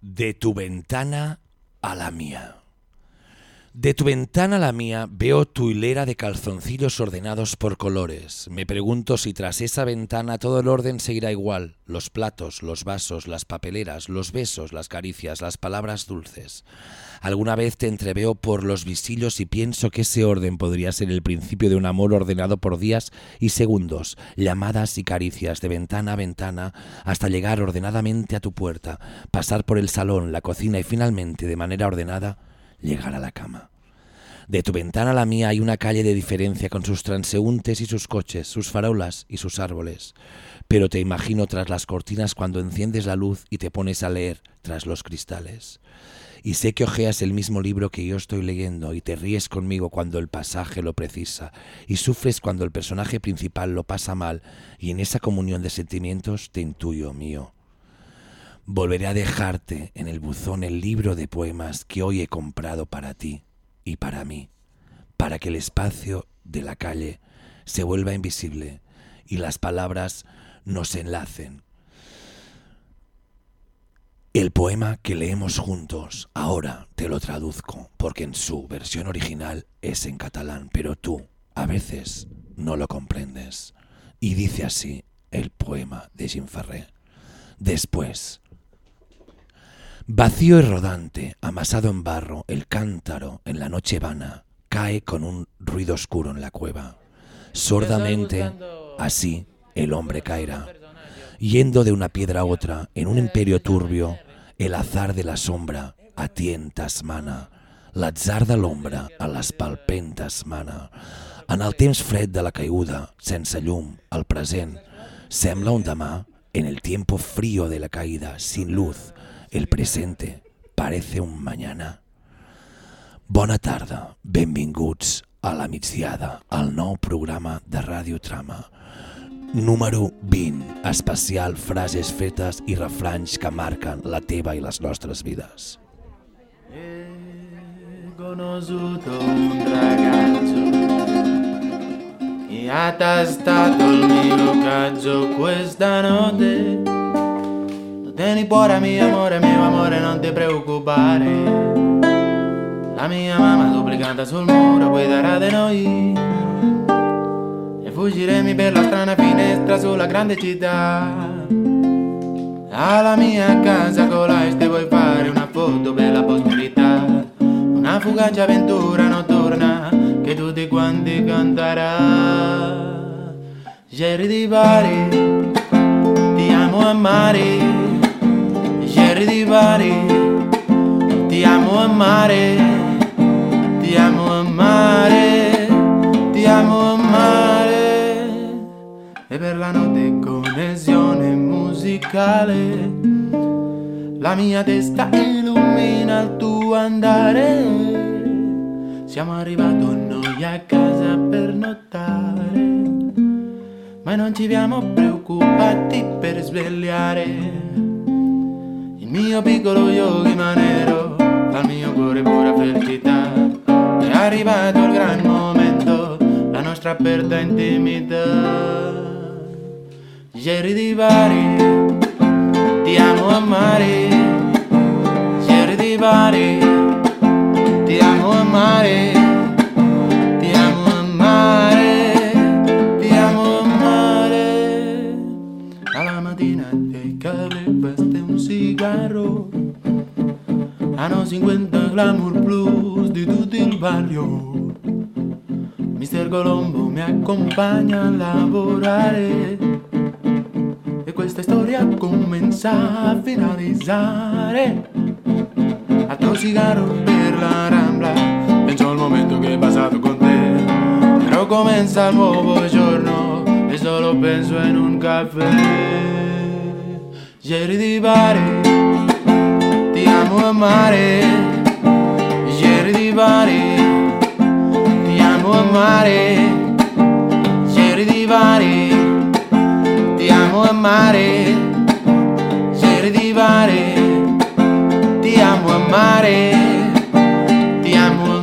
De tu ventana a la mía. De tu ventana a la mía veo tu hilera de calzoncillos ordenados por colores. Me pregunto si tras esa ventana todo el orden seguirá igual. Los platos, los vasos, las papeleras, los besos, las caricias, las palabras dulces. Alguna vez te entreveo por los visillos y pienso que ese orden podría ser el principio de un amor ordenado por días y segundos, llamadas y caricias de ventana a ventana hasta llegar ordenadamente a tu puerta, pasar por el salón, la cocina y finalmente, de manera ordenada, llegar a la cama. De tu ventana a la mía hay una calle de diferencia con sus transeúntes y sus coches, sus farolas y sus árboles. Pero te imagino tras las cortinas cuando enciendes la luz y te pones a leer tras los cristales. Y sé que ojeas el mismo libro que yo estoy leyendo y te ríes conmigo cuando el pasaje lo precisa y sufres cuando el personaje principal lo pasa mal y en esa comunión de sentimientos te intuyo mío. Volveré a dejarte en el buzón el libro de poemas que hoy he comprado para ti y para mí, para que el espacio de la calle se vuelva invisible y las palabras nos enlacen. El poema que leemos juntos ahora te lo traduzco porque en su versión original es en catalán, pero tú a veces no lo comprendes. Y dice así el poema de Jim Ferrer. Después, Vacío y rodante, amasado en barro, el cántaro en la noche vana cae con un ruido oscuro en la cueva. Sordamente, así, el hombre caerá, yendo de una piedra a otra en un imperio turbio, el azar de la sombra a tientas mana, l'atzar de l'ombra a les palpentes mana. En el temps fred de la caiguda, sense llum, al present, sembla un demà, en el tiempo frío de la caída, sin luz, el presente parece un mañana. Bona tarda, benvinguts a la migdiada, al nou programa de Ràdio Trama. Número 20, especial frases fetes i refranys que marquen la teva i les nostres vides. He conosciuto un ragazzo che ha tastato il mio cazzo questa notte. Tu tieni cuore mio amore, mio amore, non ti preoccupare. La mia mamma duplicata sul muro guiderà di noi. E fuggiremo per la strana finestra sulla grande città. Alla mia casa con la ti vuoi fare una foto per la posterità. Una fugace avventura notturna che tutti quanti canterà. Jerry di Bari, ti amo amare. Jerry di Bari, ti amo amare. Ti amo amare, ti amo amare. E per la notte connessione musicale, la mia testa illumina il tuo andare. Siamo arrivati noi a casa per notare, ma non ci siamo preoccupati per svegliare. Il mio piccolo yogi manero, dal mio cuore pura felicità. È arrivato il gran momento, la nostra aperta intimità. Jerry di Bari, ti amo amare. Jerry di Bari, ti amo amare. 50 glamour plus di tutto il barrio. Mister Colombo mi accompagna a lavorare e questa storia comincia a finalizzare. Altro cigarro per la rambla, penso al momento che è passato con te, però comincia il nuovo giorno e solo penso in un caffè. Ieri di Bari amo amare, Jerry di Bari, ti amo amare, Jerry di Bari, ti amo amare, Jerry di Bari, ti amo amare, ti amo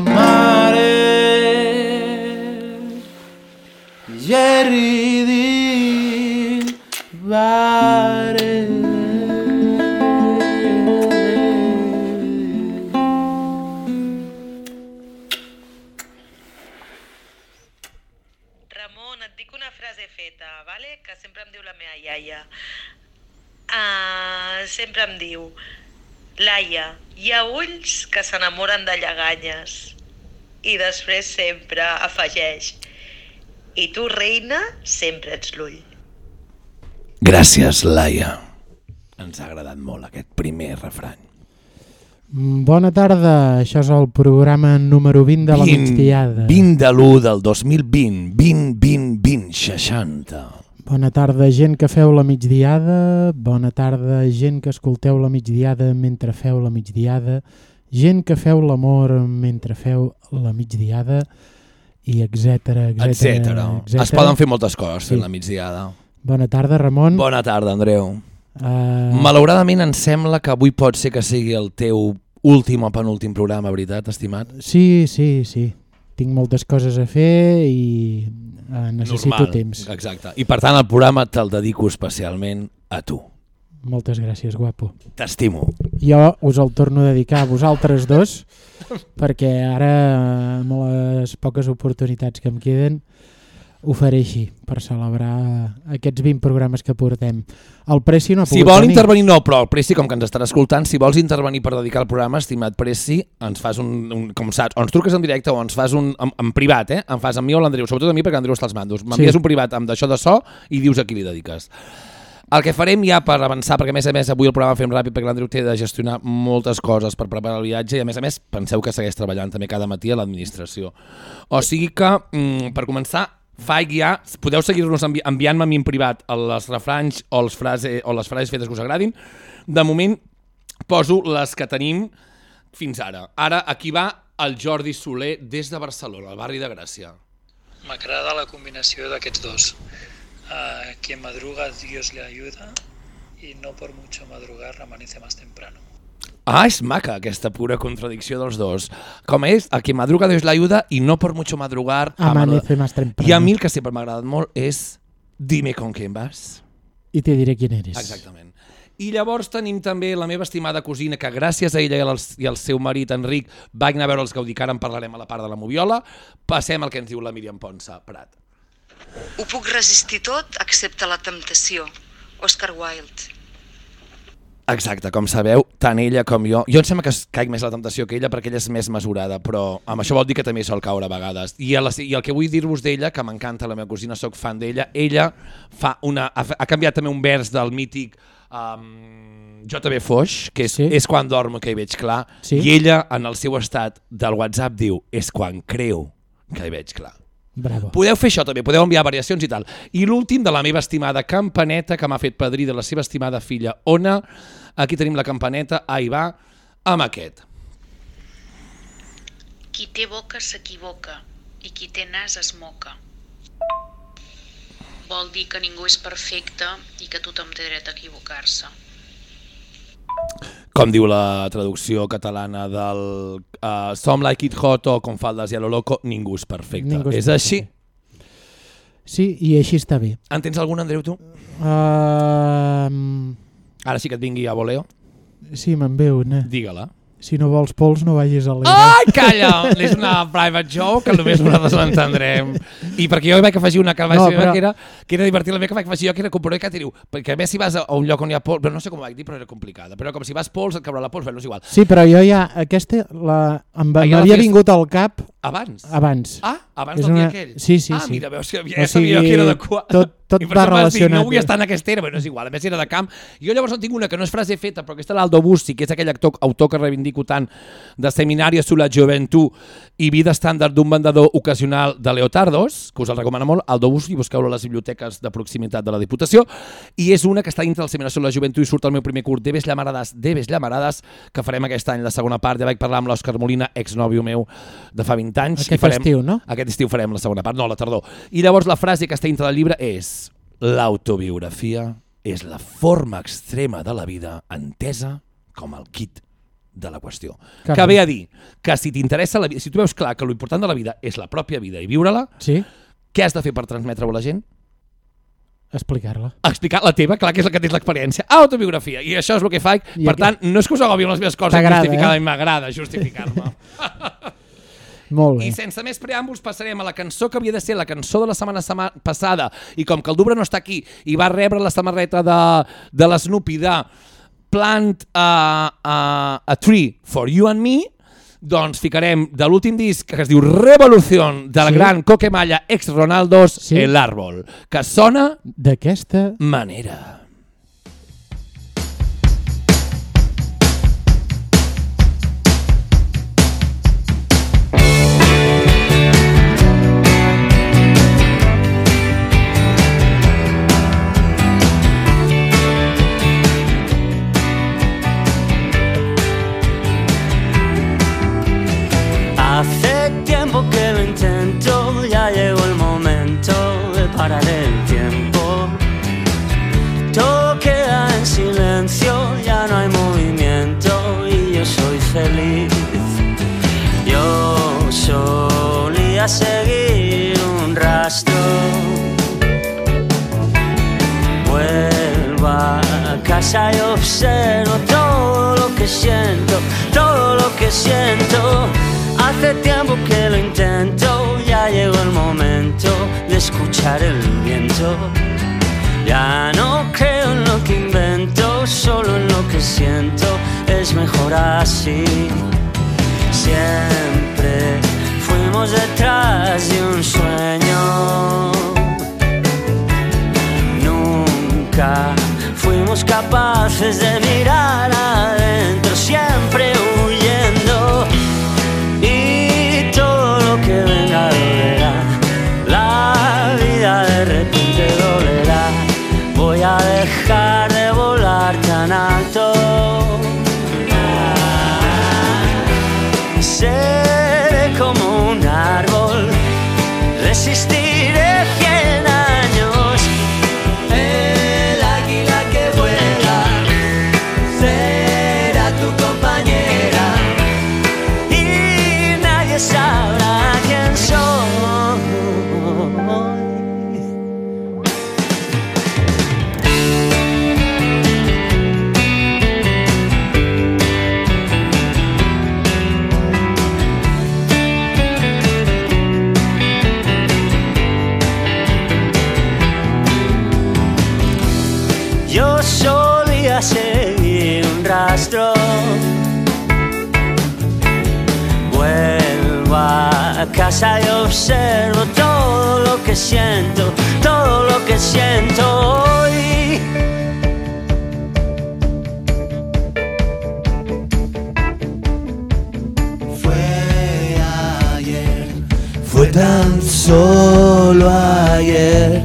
sempre em diu Laia, hi ha ulls que s'enamoren de lleganyes. I després sempre afegeix I tu, reina, sempre ets l'ull. Gràcies, Laia. Ens ha agradat molt aquest primer refrany. Mm, Bona tarda, això és el programa número 20 de la migdiada. 20 de l'1 del 2020, 20, 20, 20, 60. Bona tarda, gent que feu la migdiada, bona tarda, gent que escolteu la migdiada mentre feu la migdiada, gent que feu l'amor mentre feu la migdiada, i etc Etcètera. Es poden fer moltes coses Sí. la migdiada. Bona tarda, Ramon. Bona tarda, Andreu. Uh, Malauradament em sembla que avui pot ser que sigui el teu últim o penúltim programa, veritat, estimat? sí, sí, sí. Tinc moltes coses a fer i uh, necessito Normal. temps. Exacte. I per tant el programa te'l dedico especialment a tu. Moltes gràcies, guapo. T'estimo. Jo us el torno a dedicar a vosaltres dos perquè ara amb les poques oportunitats que em queden ho faré així per celebrar aquests 20 programes que portem. El Pressi no ha Si vol venir. intervenir, no, però el Pressi, com que ens estarà escoltant, si vols intervenir per dedicar el programa, estimat Pressi, ens fas un, un com saps, o ens truques en directe o ens fas un, en, en privat, eh? Em fas a mi o a l'Andreu, sobretot a mi perquè l'Andreu està als mandos. M'envies Sí. un privat amb d'això de so i dius a qui li dediques. El que farem ja per avançar, perquè a més a més avui el programa fem ràpid perquè l'Andreu té de gestionar moltes coses per preparar el viatge i a més a més penseu que segueix treballant també cada matí a l'administració. O sigui que, mm, per començar, faig ja, podeu seguir-nos envi enviant-me a mi en privat les refranys o, els frase, o les frases fetes que us agradin. De moment poso les que tenim fins ara. Ara aquí va el Jordi Soler des de Barcelona, al barri de Gràcia. M'agrada la combinació d'aquests dos. Uh, quien madruga, Dios le ayuda, y no por mucho madrugar, amanece más temprano. Ah, és maca aquesta pura contradicció dels dos. Com és, a qui madruga Dios l'ayuda i no por mucho madrugar Amanece más temprano. I a mi el que sempre m'ha agradat molt és Dime con quién vas. I te diré quién eres. Exactament. I llavors tenim també la meva estimada cosina, que gràcies a ella i al, i al seu marit Enric vaig anar a veure els Gaudí, que ara en parlarem a la part de la Moviola. Passem al que ens diu la Míriam Ponsa, Prat. Ho puc resistir tot excepte la temptació. Oscar Wilde. Exacte, com sabeu, tant ella com jo... Jo em sembla que caic més la temptació que ella perquè ella és més mesurada, però amb això vol dir que també sol caure a vegades. I, a I el que vull dir-vos d'ella, que m'encanta la meva cosina, sóc fan d'ella, ella fa una, ha, ha canviat també un vers del mític um, JB Foix, que és, sí. és quan dormo que hi veig clar, Sí. i ella en el seu estat del WhatsApp diu és quan creu que hi veig clar. Bravo. Podeu fer això també, podeu enviar variacions i tal. I l'últim de la meva estimada campaneta, que m'ha fet padrí de la seva estimada filla Ona. Aquí tenim la campaneta, ahí va, amb aquest. Qui té boca s'equivoca i qui té nas es moca. Vol dir que ningú és perfecte i que tothom té dret a equivocar-se. Com diu la traducció catalana del uh, Som like it hot o com faldes i a lo loco, ningú és perfecte. Ningú és és així? Sí, i així està bé. En tens algun, Andreu, tu? Uh, Ara sí que et vingui a voleo. sí, me'n ve una. Digue-la. Si no vols pols, no vagis a l'era. Ai, calla! És una private joke que només nosaltres l'entendrem. I perquè jo vaig afegir una que vaig No, però- que, era, que era divertida, la meva que vaig afegir jo, que era comprovar que diu, perquè a més si vas a un lloc on hi ha pols, però no sé com ho vaig dir, però era complicada, però com si vas pols et caurà la pols, bé, no és igual. Sí, però jo ja, aquesta la, em m'havia fes- vingut al cap Abans? abans. Ah, abans És del dia una- aquell? sí, sí, ah, sí. mira, veus que ja O sabia sigui, que era adequat. tot- tot I per va relacionat. No vull estar en aquesta era, però és igual, a més era de camp. Jo llavors en tinc una que no és frase feta, però aquesta l'Aldo Bussi, que és aquell actor, autor que reivindico tant de Seminario su la Juventud i Vida estàndard d'un vendedor ocasional de Leotardos, que us el recomano molt, Aldo Bussi, busqueu-lo a les biblioteques de proximitat de la Diputació, i és una que està dintre del Seminario su la Juventud i surt al meu primer curt, Debes llamarades, Debes llamarades, que farem aquest any la segona part. Ja vaig parlar amb l'Òscar Molina, exnòvio meu de fa 20 anys. Aquest i farem, estiu, no? Aquest estiu farem la segona part, no, la tardor. I llavors la frase que està dintre del llibre és l'autobiografia és la forma extrema de la vida entesa com el kit de la qüestió. Caram. Que ve a dir que si t'interessa la vida, si tu veus clar que l'important de la vida és la pròpia vida i viure-la, Sí? què has de fer per transmetre-ho a la gent? Explicar-la. Explicar la teva, clar que és la que tens l'experiència. Autobiografia. I això és el que faig. I per aquí- tant, no és que us agobi les meves coses justificar eh? m'agrada justificar-me. Molt bé. I sense més preàmbuls passarem a la cançó que havia de ser la cançó de la setmana sema passada i com que el Dubra no està aquí i va rebre la samarreta de, de l'Snoopy de Plant a, a, a Tree for You and Me, doncs ficarem de l'últim disc que es diu Revolución del Sí. gran Coquemalla ex Ronaldos, Sí. El Árbol, que sona D'aquesta... manera. Solía seguir un rastro. Vuelvo a casa y observo todo lo que siento, todo lo que siento. Hace tiempo que lo intento, ya llegó el momento de escuchar el viento. Ya no creo en lo que invento, solo en lo que siento, es mejor así. Siempre detrás de un sueño. Nunca fuimos capaces de y observo todo lo que siento, todo lo que siento hoy. Fue ayer, fue tan solo ayer,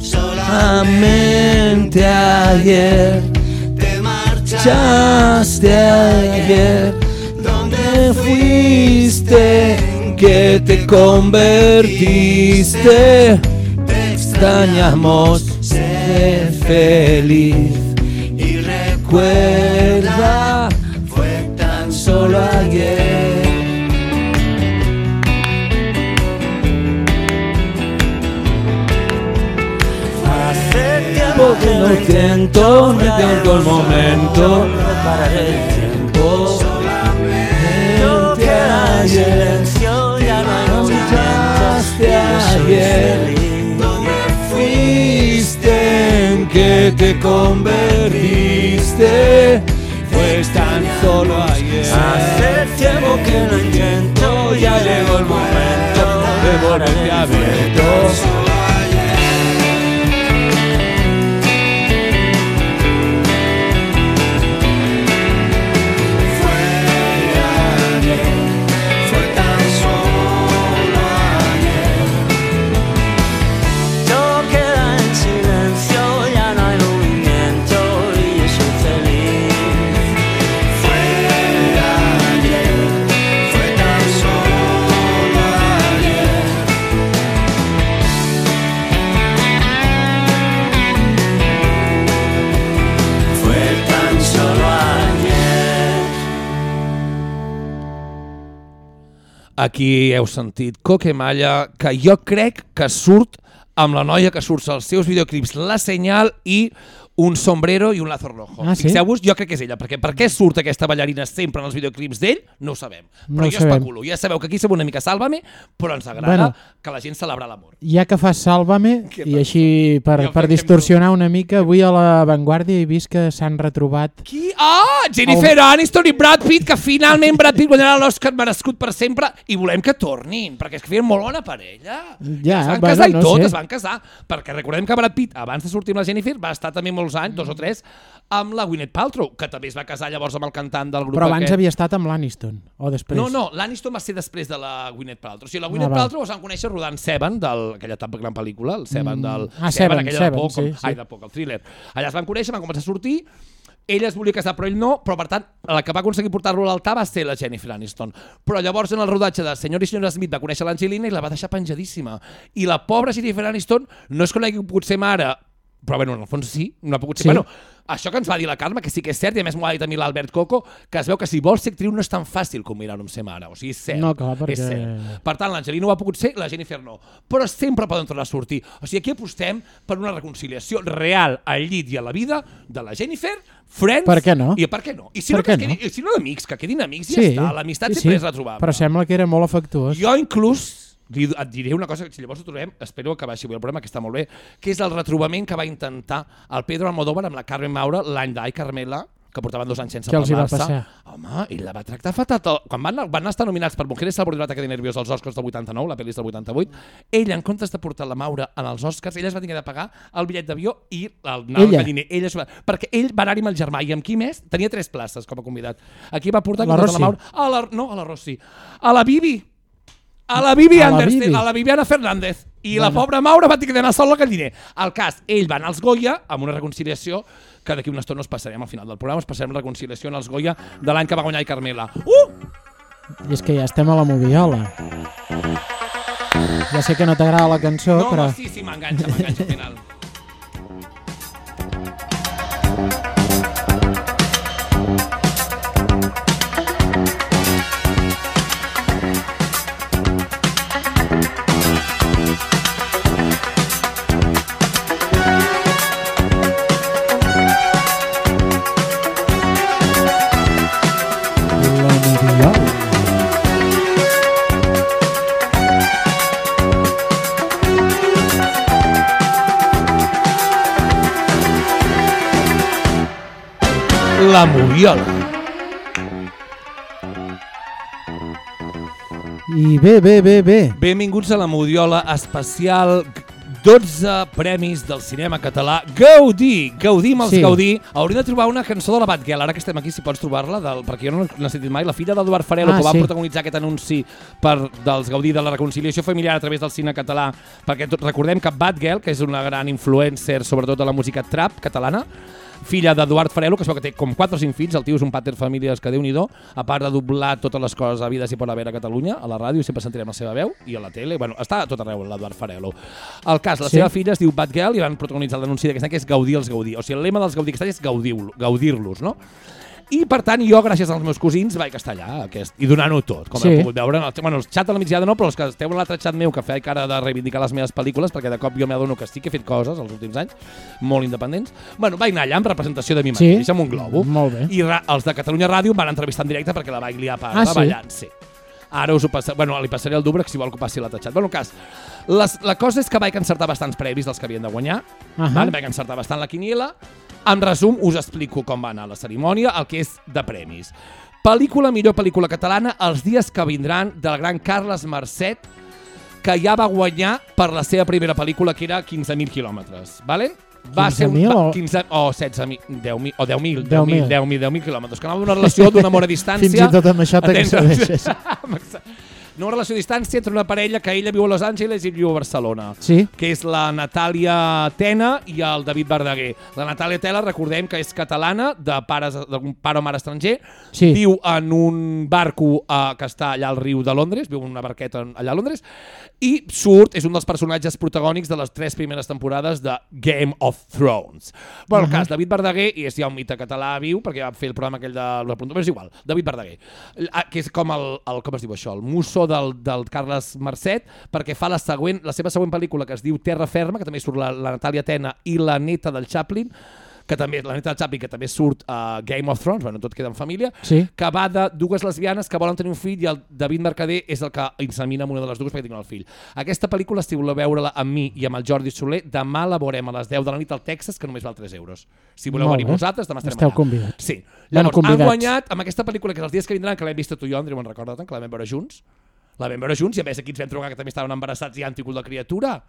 solamente ayer. Te marchaste ayer, ¿dónde fuiste? Que te convertiste. Te extrañamos, sé feliz y recuerda, fue tan solo ayer. Hace tiempo que no tengo el momento de parar el tiempo. Solamente ayer, soy ayer. ¿Dónde fuiste? ¿En qué te convertiste? Fue tan solo ayer. Hace tiempo que lo intento, ya llegó el momento de volverte a ver. Aquí heu sentit Coquemalla, que jo crec que surt amb la noia que surt als seus videoclips La Senyal i un sombrero i un lazo rojo. Ah, sí? Fixeu-vos, jo crec que és ella, perquè per què surt aquesta ballarina sempre en els videoclips d'ell, no ho sabem. No Però ho jo sabem. especulo, ja sabeu que aquí som una mica sàlvame, però ens agrada Bueno. que la gent celebra l'amor. Ja que fas Sálvame, i així per, Jo per distorsionar una mica, avui a la Vanguardia he vist que s'han retrobat... Qui? Ah, Jennifer Aniston i Brad Pitt, que finalment Brad Pitt guanyarà l'Oscar merescut per sempre i volem que tornin, perquè és que feien molt bona parella. Ja, es van bueno, casar i no tot, sé. es van casar. Perquè recordem que Brad Pitt, abans de sortir amb la Jennifer, va estar també molts anys, dos o tres, amb la Gwyneth Paltrow, que també es va casar llavors amb el cantant del grup Però abans aquest. havia estat amb l'Aniston, o després? No, no, l'Aniston va ser després de la Gwyneth Paltrow. O sigui, la Gwyneth Ah. Paltrow es van conèixer rodant Seven, del, aquella tan gran pel·lícula, el Seven Mm. del... Ah, Seven, aquella Seven, de por, com, sí, sí. Ai, de por, el thriller. Allà es van conèixer, van començar a sortir, ella es volia casar però ell no, però per tant la que va aconseguir portar-lo a l'altar va ser la Jennifer Aniston. Però llavors en el rodatge de Senyor i Senyora Smith va conèixer l'Angelina i la va deixar penjadíssima. I la pobra Jennifer Aniston no és que no hagi pogut ser mare, però bueno, en el fons sí, no ha pogut ser. Sí. Bueno, això que ens va dir la Carme, que sí que és cert, i a més m'ho ha dit a mi l'Albert Coco, que es veu que si vols ser actriu no és tan fàcil combinar-ho amb ser mare. O sigui, és cert. No, clar, perquè- És cert. Per tant, l'Angelina ho ha pogut ser, la Jennifer no. Però sempre poden tornar a sortir. O sigui, aquí apostem per una reconciliació real al llit i a la vida de la Jennifer, Friends... Per què no? I per què no? I si Per no, que quedi, no? i si no d'amics, que quedin amics i ja està. L'amistat sí, sempre sí. és retrobable. Però sembla que era molt afectuós. Jo inclús li, et diré una cosa que si llavors ho trobem, espero que baixi avui el programa, que està molt bé, que és el retrobament que va intentar el Pedro Almodóvar amb la Carmen Maura l'any d'Ai Carmela, que portaven dos anys sense Què els hi va passar? Home, ell la va tractar fatal. Quan van, van estar nominats per Mujeres al borde de nervios als Oscars del 89, la pel·li és del 88, ell, en comptes de portar la Maura en els Oscars, ella es va tenir de pagar el bitllet d'avió i el anar Ella? al diner. Ella va... Perquè ell va anar-hi amb el germà i amb qui més? Tenia tres places com a convidat. Aquí va portar La Rossi? la Maura... A la, no, a la Rossi. A la Bibi. A la Bibi A la Anderson, Bibi. a la Viviana Fernández. I la Bueno. pobra Maura va tenir d'anar sola al galliner. El cas, ell va anar als Goya amb una reconciliació que d'aquí una estona us passarem al final del programa, us passarem la reconciliació en els Goya de l'any que va guanyar i Carmela. Uh! I és que ja estem a la moviola. Ja sé que no t'agrada la cançó, No, però... no, sí, sí, m'enganxa, m'enganxa al final. La Moviola. I bé, bé, bé, bé. Benvinguts a la Moviola especial 12 premis del cinema català. Gaudí! Gaudim els Sí. Gaudí. Hauríem de trobar una cançó de la Batgirl, ara que estem aquí, si pots trobar-la, del, perquè jo no l'he sentit mai. La filla d'Eduard Farelo, Ah, que va sí. protagonitzar aquest anunci per, dels Gaudí de la reconciliació familiar a través del cine català, perquè tot, recordem que Batgirl, que és una gran influencer, sobretot de la música trap catalana, filla d'Eduard Farelo, que es veu que té com 4 o 5 fills, el tio és un pater famílies que déu nhi a part de doblar totes les coses a vides i per haver a Catalunya, a la ràdio, sempre sentirem la seva veu, i a la tele, bueno, està a tot arreu l'Eduard Farelo. El cas, la Sí. seva filla es diu Batgirl i van protagonitzar l'anunci d'aquest any que és gaudir els Gaudí. O sigui, el lema dels Gaudí any és gaudir- gaudir-los, no? I, per tant, jo, gràcies als meus cosins, vaig estar allà aquest, i donant-ho tot, com Sí. heu pogut veure. En el, bueno, el xat a la migdiada no, però els que esteu en l'altre xat meu que feia cara de reivindicar les meves pel·lícules, perquè de cop jo m'adono que sí que he fet coses els últims anys, molt independents. Bueno, vaig anar allà en representació de mi Sí. mateix, amb un globo. Molt bé. I els de Catalunya Ràdio em van entrevistar en directe perquè la vaig liar parda, Ah, sí? ballant, sí. Ara us ho passa... Bueno, li passaré el Dubrec si vol que ho passi l'altre xat. Bueno, cas, les, la cosa és que vaig encertar bastants previs dels que havien de guanyar. Ahà. Vale? Vaig encertar bastant la quiniela. En resum, us explico com va anar la cerimònia, el que és de premis. Pel·lícula, millor pel·lícula catalana, Els dies que vindran, del gran Carles Marcet, que ja va guanyar per la seva primera pel·lícula, que era 15.000 quilòmetres. Vale? Va ser un, 15.000 va- o- 15, o 16.000, 10.000, o 10.000, 10.000. 10.000, 10.000, 10.000 quilòmetres, que anava d'una relació d'un amor a distància. Fins i tot amb això t'excedeixes. no relació a distància entre una parella que ella viu a Los Angeles i viu a Barcelona Sí? que és la Natàlia Tena i el David Verdaguer. La Natàlia Tena, recordem que és catalana, de pares d'un pare o mare estranger, Sí. viu en un barco eh, que està allà al riu de Londres, viu en una barqueta allà a Londres, i surt, és un dels personatges protagònics de les tres primeres temporades de Game of Thrones. Bueno, el cas, David Verdaguer, i és ja un mite català viu, perquè va fer el programa aquell de però és igual, David Verdaguer, Ah, que és com el, el com es diu això, el musso del, del Carles Marcet, perquè fa la següent, la seva següent pel·lícula que es diu Terra Ferma, que també surt la, la Natàlia Tena i la neta del Chaplin, que també, la Neta Chaplin, que també surt a Game of Thrones, bueno, tot queda en família, Sí. que va de dues lesbianes que volen tenir un fill i el David Mercader és el que insemina amb una de les dues perquè tinguin el fill. Aquesta pel·lícula, si voleu veure-la amb mi i amb el Jordi Soler, demà la veurem a les 10 de la nit al Texas, que només val 3 euros. Si voleu Molt venir bé. vosaltres, demà estarem Esteu allà. convidats. Sí. Bueno, Llavors, han convidats. guanyat amb aquesta pel·lícula, que els dies que vindran, que l'hem vist tu i jo, Andreu, me'n recordo tant, que la vam veure junts. La vam veure junts i a més aquí ens vam trobar que també estaven embarassats i han tingut la criatura.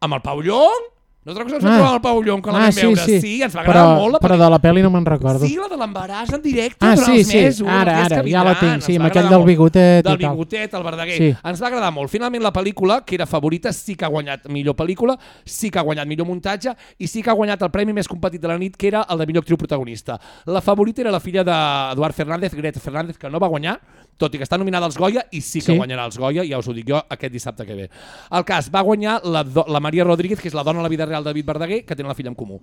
Amb el Pau Llong? Nosaltres ens vam Ah. trobar amb el Pau Llong, la Ah, vam sí, veure. sí. sí, ens va agradar però, molt la Però de la pel·li no me'n recordo. Sí, la de l'embaràs en directe Ah, durant sí, els sí, mesos. ara, ara, ja la tinc, sí, amb aquell del bigotet i Del tal. bigotet, el Verdaguer. Sí. Ens va agradar molt. Finalment la pel·lícula, que era favorita, sí que ha guanyat millor pel·lícula, sí que ha guanyat millor muntatge i sí que ha guanyat el premi més competit de la nit, que era el de millor actriu protagonista. La favorita era la filla d'Eduard Fernández, Greta Fernández, que no va guanyar, tot i que està nominada als Goya i sí que Sí. guanyarà els Goya, ja us ho dic jo, aquest dissabte que ve. El cas, va guanyar la, la Maria Rodríguez, que és la dona a la vida real de David Verdaguer, que tenen la filla en comú.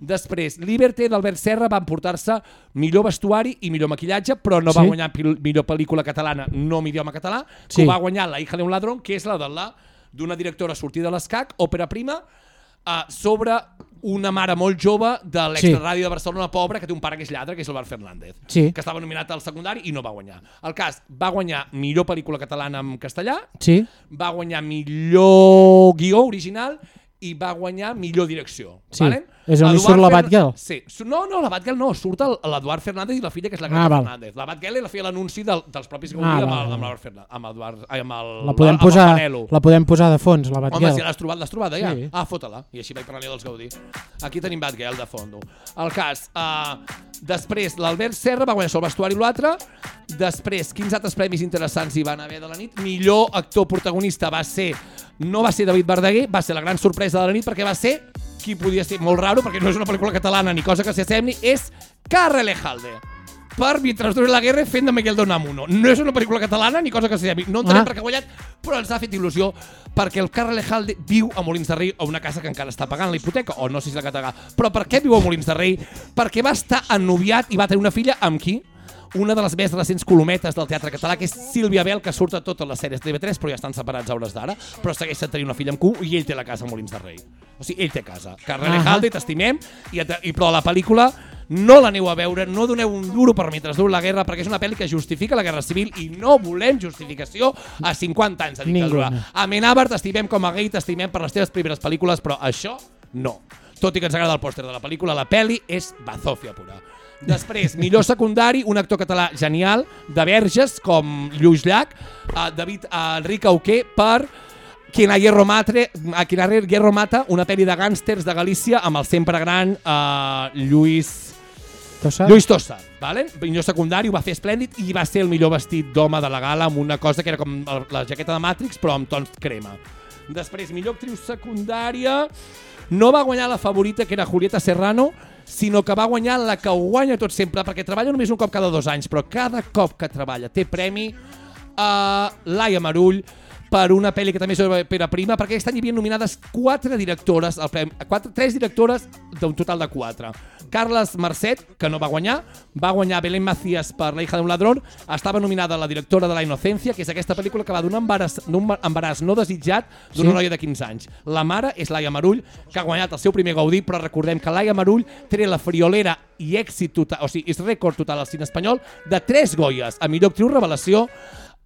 Després, Liberté d'Albert Serra va emportar-se millor vestuari i millor maquillatge, però no va Sí. guanyar pil- millor pel·lícula catalana, no amb idioma català, que Sí. ho va guanyar La hija de un ladrón, que és la de la d'una directora sortida de l'escac, òpera prima, uh, sobre una mare molt jove de l'extraràdio de Barcelona pobra que té un pare que és lladre, que és Albert Fernández, Sí. que estava nominat al secundari i no va guanyar. El cas, va guanyar millor pel·lícula catalana en castellà, Sí? va guanyar millor guió original i va guanyar millor direcció. Sí. Vale? És on hi surt la Batgirl? Sí. No, no, la Batgirl no, surt l'Eduard Fernández i la filla, que és la Ah, Greta val. Fernández. La Batgirl la feia l'anunci del, dels propis Gaudí Ah, amb, val, amb, l'Eduard Fernández, amb, Eduard, ai, amb el, La podem, amb posar, el Panelo. la podem posar de fons, la Home, Batgirl. si l'has trobat, l'has trobat ja? Sí. Ah, fota-la. I així vaig parlar dels Gaudí. Aquí tenim Batgirl de fondo. El cas, uh, després l'Albert Serra va guanyar el vestuari l'altre. Després, quins altres premis interessants hi van haver de la nit? Millor actor protagonista va ser, no va ser David Verdaguer, va ser la gran sorpresa de la nit perquè va ser, qui podia ser molt raro, perquè no és una pel·lícula catalana ni cosa que s'assembli, és Carre Lejalde per Mientras dure la guerra fent de Miguel Donamuno. No és una pel·lícula catalana ni cosa que s'assembli. No entenem Ah. per què ha guanyat, però ens ha fet il·lusió perquè el Carre Lejalde viu a Molins de Rei, a una casa que encara està pagant la hipoteca, o no sé si la català. Però per què viu a Molins de Rei? Perquè va estar ennoviat i va tenir una filla amb qui? Una de les més recents colometes del teatre català, que és Sílvia Bel, que surt a totes les sèries de TV3, però ja estan separats a hores d'ara, però segueix tenir una filla amb cu i ell té la casa a Molins de Rei. O sigui, ell té casa. Carre Ahà. Lejalde, t'estimem, i, i però la pel·lícula no l'aneu a veure, no doneu un duro per mentre dura la guerra, perquè és una pel·li que justifica la guerra civil i no volem justificació a 50 anys de dictadura. Ninguna. A Menabar t'estimem com a gay, t'estimem per les teves primeres pel·lícules, però això no. Tot i que ens agrada el pòster de la pel·lícula, la pel·li és bazòfia pura. Després, millor secundari, un actor català genial, de Verges, com Lluís Llach, uh, David uh, Enric Auqué, per Quien a Hierro Matre, a Quien a Hierro Mata, una pel·li de gàngsters de Galícia amb el sempre gran uh, Lluís... Tossa? Lluís Tossa, vale? millor secundari, ho va fer esplèndid i va ser el millor vestit d'home de la gala amb una cosa que era com la jaqueta de Matrix però amb tons crema. Després, millor actriu secundària, no va guanyar la favorita que era Julieta Serrano, sinó que va guanyar la que ho guanya tot sempre, perquè treballa només un cop cada dos anys, però cada cop que treballa té premi a Laia Marull per una pel·li que també és per a prima, perquè aquest any hi havia nominades quatre directores, al premi, quatre, tres directores d'un total de quatre. Carles Marcet, que no va guanyar, va guanyar Belén Macías per La hija de un ladrón, estava nominada la directora de La Inocencia, que és aquesta pel·lícula que va d'un embaràs, d'un embaràs no desitjat d'una Sí. noia de 15 anys. La mare és Laia Marull, que ha guanyat el seu primer Gaudí, però recordem que Laia Marull té la friolera i èxit total, o sigui, és rècord total al cine espanyol de tres Goyes, a millor actriu revelació,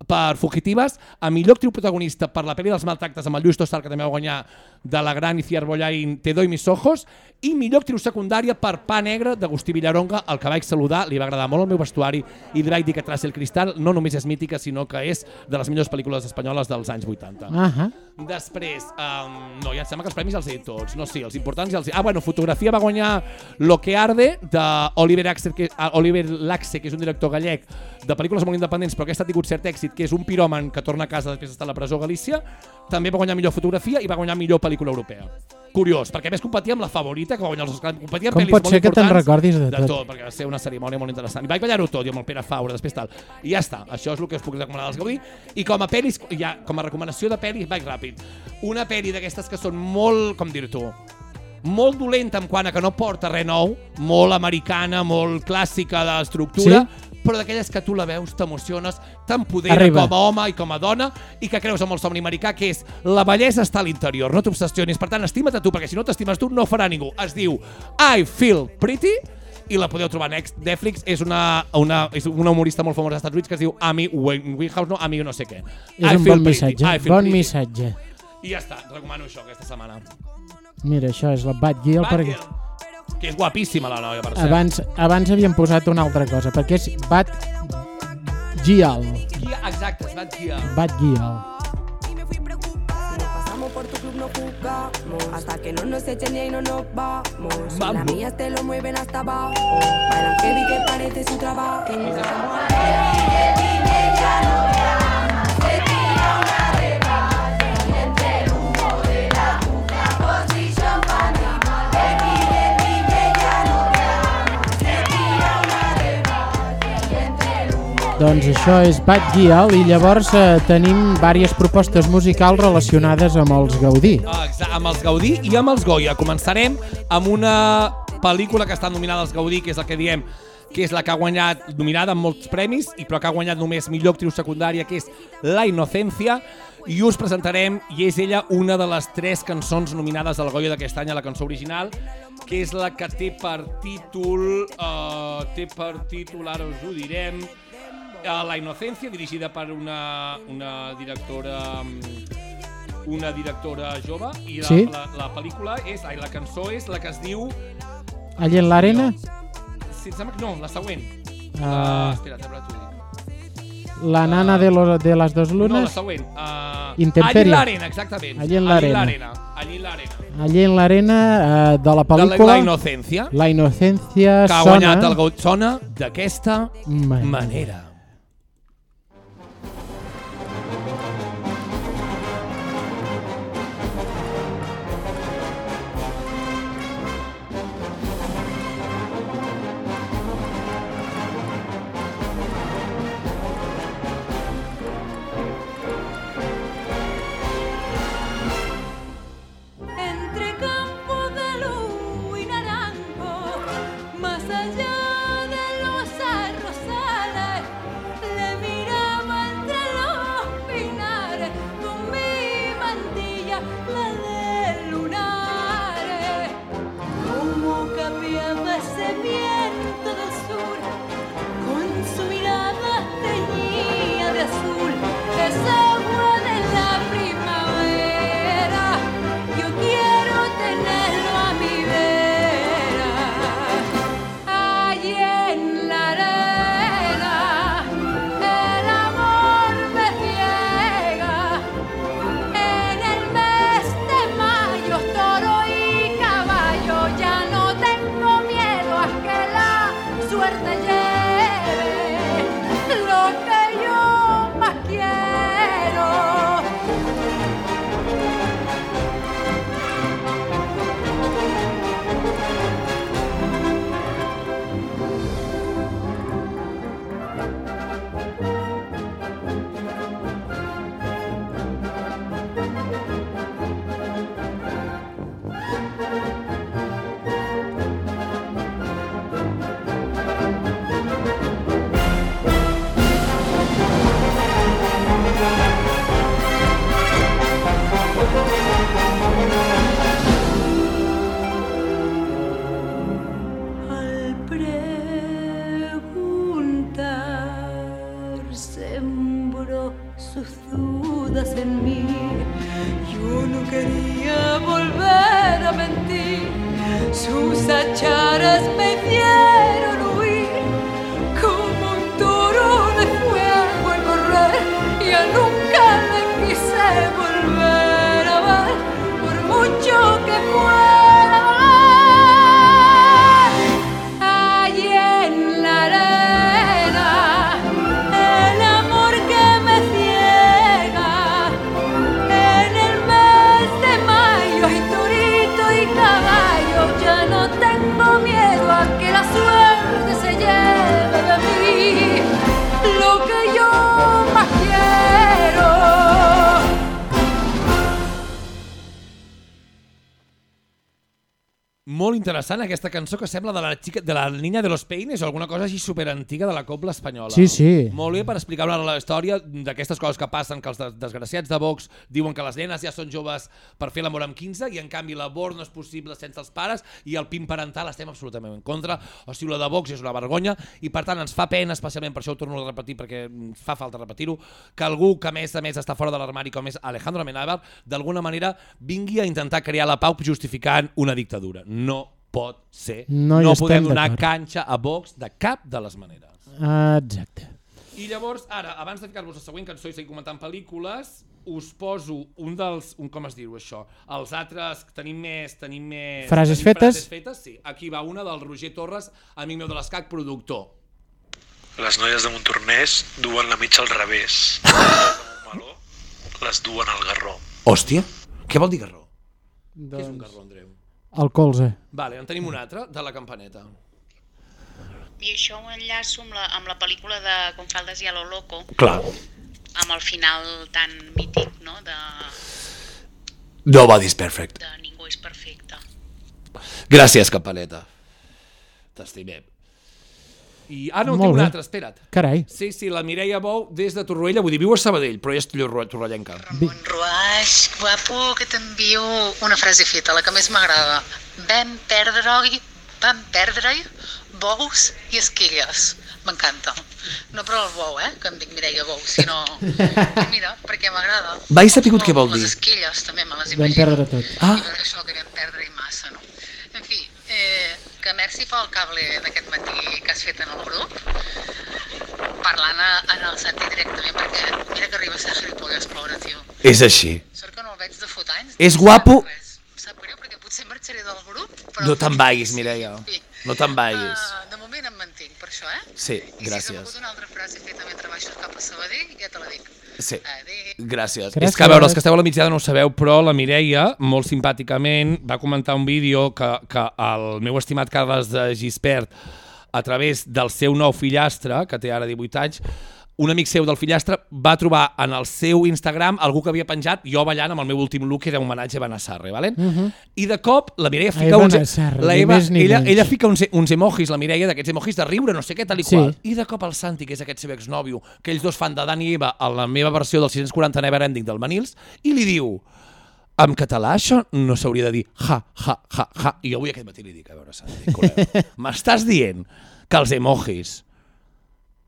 per Fugitives, a millor actriu protagonista per la pel·li dels maltractes amb el Lluís Tossar, que també va guanyar de la gran Iciar Bollain Te doy mis ojos, i millor actriu secundària per Pa Negre d'Agustí Villaronga, el que vaig saludar, li va agradar molt el meu vestuari i li vaig dir que Traci el Cristal no només és mítica, sinó que és de les millors pel·lícules espanyoles dels anys 80. Ahà. Després, um, no, ja em sembla que els premis els he dit tots. No, sí, els importants ja els he... Ah, bueno, fotografia va guanyar Lo que arde, d'Oliver Laxe, que, ah, Oliver Laxe, que és un director gallec de pel·lícules molt independents, però que ha tingut cert èxit, que és un piròman que torna a casa després d'estar a la presó a Galícia. També va guanyar millor fotografia i va guanyar millor pel·lícula europea. Curiós, perquè a més competia amb la favorita, que va guanyar els Oscars. Competia amb Com pot ser que te'n recordis de de tot? tot, perquè va ser una cerimònia molt interessant. I vaig ballar-ho tot, jo amb el Pere Faura, després tal. I ja està, això és el que us puc recomanar dels Gaudí. I com a pel·lis, ja, com a recomanació de pel·lis, vaig ràpid. Una pel·li d'aquestes que són molt, com dir-t'ho, molt dolenta en quant a que no porta res nou, molt americana, molt clàssica d'estructura, sí? però d'aquelles que tu la veus, t'emociones, t'empodera com a home i com a dona i que creus amb el somni americà, que és la bellesa està a l'interior, no t'obsessionis. Per tant, estima't a tu, perquè si no t'estimes tu, no farà ningú. Es diu I Feel Pretty i la podeu trobar a Next- Netflix. És una, una, és una humorista molt famosa als Estats Units que es diu Amy Winehouse, no, Amy no sé què. És I un bon missatge. Bon Pretty. missatge. I ja està, recomano això aquesta setmana. Mira, això és la Bad Girl. Bad perquè Girl. Que és guapíssima la noia, per cert. abans, abans havíem posat una altra cosa, perquè és Bad Girl. Exacte, és Bad Girl. Bad Girl. Hasta que no nos echen y ahí no nos vamos. Vamos. Las mías te lo mueven hasta abajo. Bailan heavy que parece su trabajo. Doncs això és Bad Girl i llavors eh, tenim diverses propostes musicals relacionades amb els Gaudí. Ah, exa- amb els Gaudí i amb els Goya. Començarem amb una pel·lícula que està nominada als Gaudí, que és el que diem que és la que ha guanyat, nominada amb molts premis, i però que ha guanyat només millor actriu secundària, que és La Inocencia, i us presentarem, i és ella una de les tres cançons nominades al Goya d'aquest any a la cançó original, que és la que té per títol, uh, té per títol, ara us ho direm, La Inocencia, dirigida per una, una directora... mm, una directora jove i la, Sí? la, la pel·lícula és, ai, la cançó és la que es diu Allí en l'arena, em sembla que no, la següent. Ah. uh, espera, ara t'ho dic. La nana de, lo, de les dos no, la lunes, següent uh, Intemperie. Allí en l'arena, exactament. Allí en l'arena. Allí en l'arena allí en l'arena eh, de la de la, pel·lícula? La Inocencia. La Inocencia que ha sona... guanyat el Gaudí sona d'aquesta Ma- manera dudas en Molt interessant aquesta cançó que sembla de la, xica, de la niña de los peines o alguna cosa així superantiga de la copla espanyola. Sí, sí. Molt bé per explicar la història d'aquestes coses que passen, que els des- desgraciats de Vox diuen que les nenes ja són joves per fer l'amor amb 15 i en canvi l'abort no és possible sense els pares i el PIN parental estem absolutament en contra. O sigui, la de Vox és una vergonya i per tant ens fa pena, especialment per això ho torno a repetir perquè fa falta repetir-ho, que algú que a més a més està fora de l'armari com és Alejandro Amenábar d'alguna manera vingui a intentar crear la pau justificant una dictadura. No pot ser. No no podem donar canxa a Vox de cap de les maneres. Exacte. I llavors, ara, abans de ficar-vos la següent cançó i seguir comentant pel·lícules, us poso un dels, un, com es diu això, els altres, tenim més, tenim més... Frases tenim fetes? Frases fetes, sí. Aquí va una del Roger Torres, amic meu de l'ESCAC, productor. Les noies de Montornès duen la mitja al revés. Les duen al garró. Hòstia, què vol dir garró? Doncs... Què és un garró, Andreu? El colze. Vale, en tenim un altre, de la campaneta. I això ho enllaço amb la, amb la pel·lícula de Con faldes y a lo loco, Clar. amb el final tan mític, no?, de, Nobody's perfect. de Ningú és perfecte. Gràcies, campaneta. T'estimem. I, ah, no, Molt tinc un bé. altre, espera't. Carai. Sí, sí, la Mireia Bou des de Torroella, vull dir, viu a Sabadell, però és torrellenca. Ruaix, guapo, que t'envio una frase feta, la que més m'agrada. Vam perdre-hi, vam perdre-hi bous i esquilles. M'encanta. No per el bou, eh, que em dic Mireia Bou, sinó... Mira, perquè m'agrada. Mai sapigut què vol dir. Les esquilles també me les Vam imagino. perdre tot. Ah. I això que vam perdre-hi massa, no? En fi, eh, que merci pel cable d'aquest matí que has fet en el grup, parlant a, en el sentit directament, perquè mira que arriba a ser gilipolles, pobre tio. És així. Sort que no el veig de fot anys. És guapo. Em sap greu perquè potser marxaré del grup, però... No te'n vagis, Mireia. No te'n vagis. Uh, de moment em mantinc, per això, eh? Sí, I si s'ha gràcies. una altra frase feta mentre baixes cap a Sabadell, ja te la dic. Sí. Adéu. Gràcies. Gràcies. És que, a veure, els que esteu a la mitjana no ho sabeu, però la Mireia, molt simpàticament, va comentar un vídeo que, que el meu estimat Carles de Gispert, a través del seu nou fillastre, que té ara 18 anys, un amic seu del fillastre va trobar en el seu Instagram algú que havia penjat jo ballant amb el meu últim look, que era un homenatge a Eva Nassarre, ¿vale? Mhm. I de cop la Mireia fica uns... Nassarre, la ni Eva, ni ella, menys. ella fica uns, uns emojis, la Mireia, d'aquests emojis de riure, no sé què, tal i Sí. qual. I de cop el Santi, que és aquest seu exnòvio, que ells dos fan de Dani i Eva a la meva versió del 640 Never Ending del Manils, i li diu, en català això no s'hauria de dir ja, ja, ja, ja. I jo avui aquest matí li dic, a veure, Santi, m'estàs dient que els emojis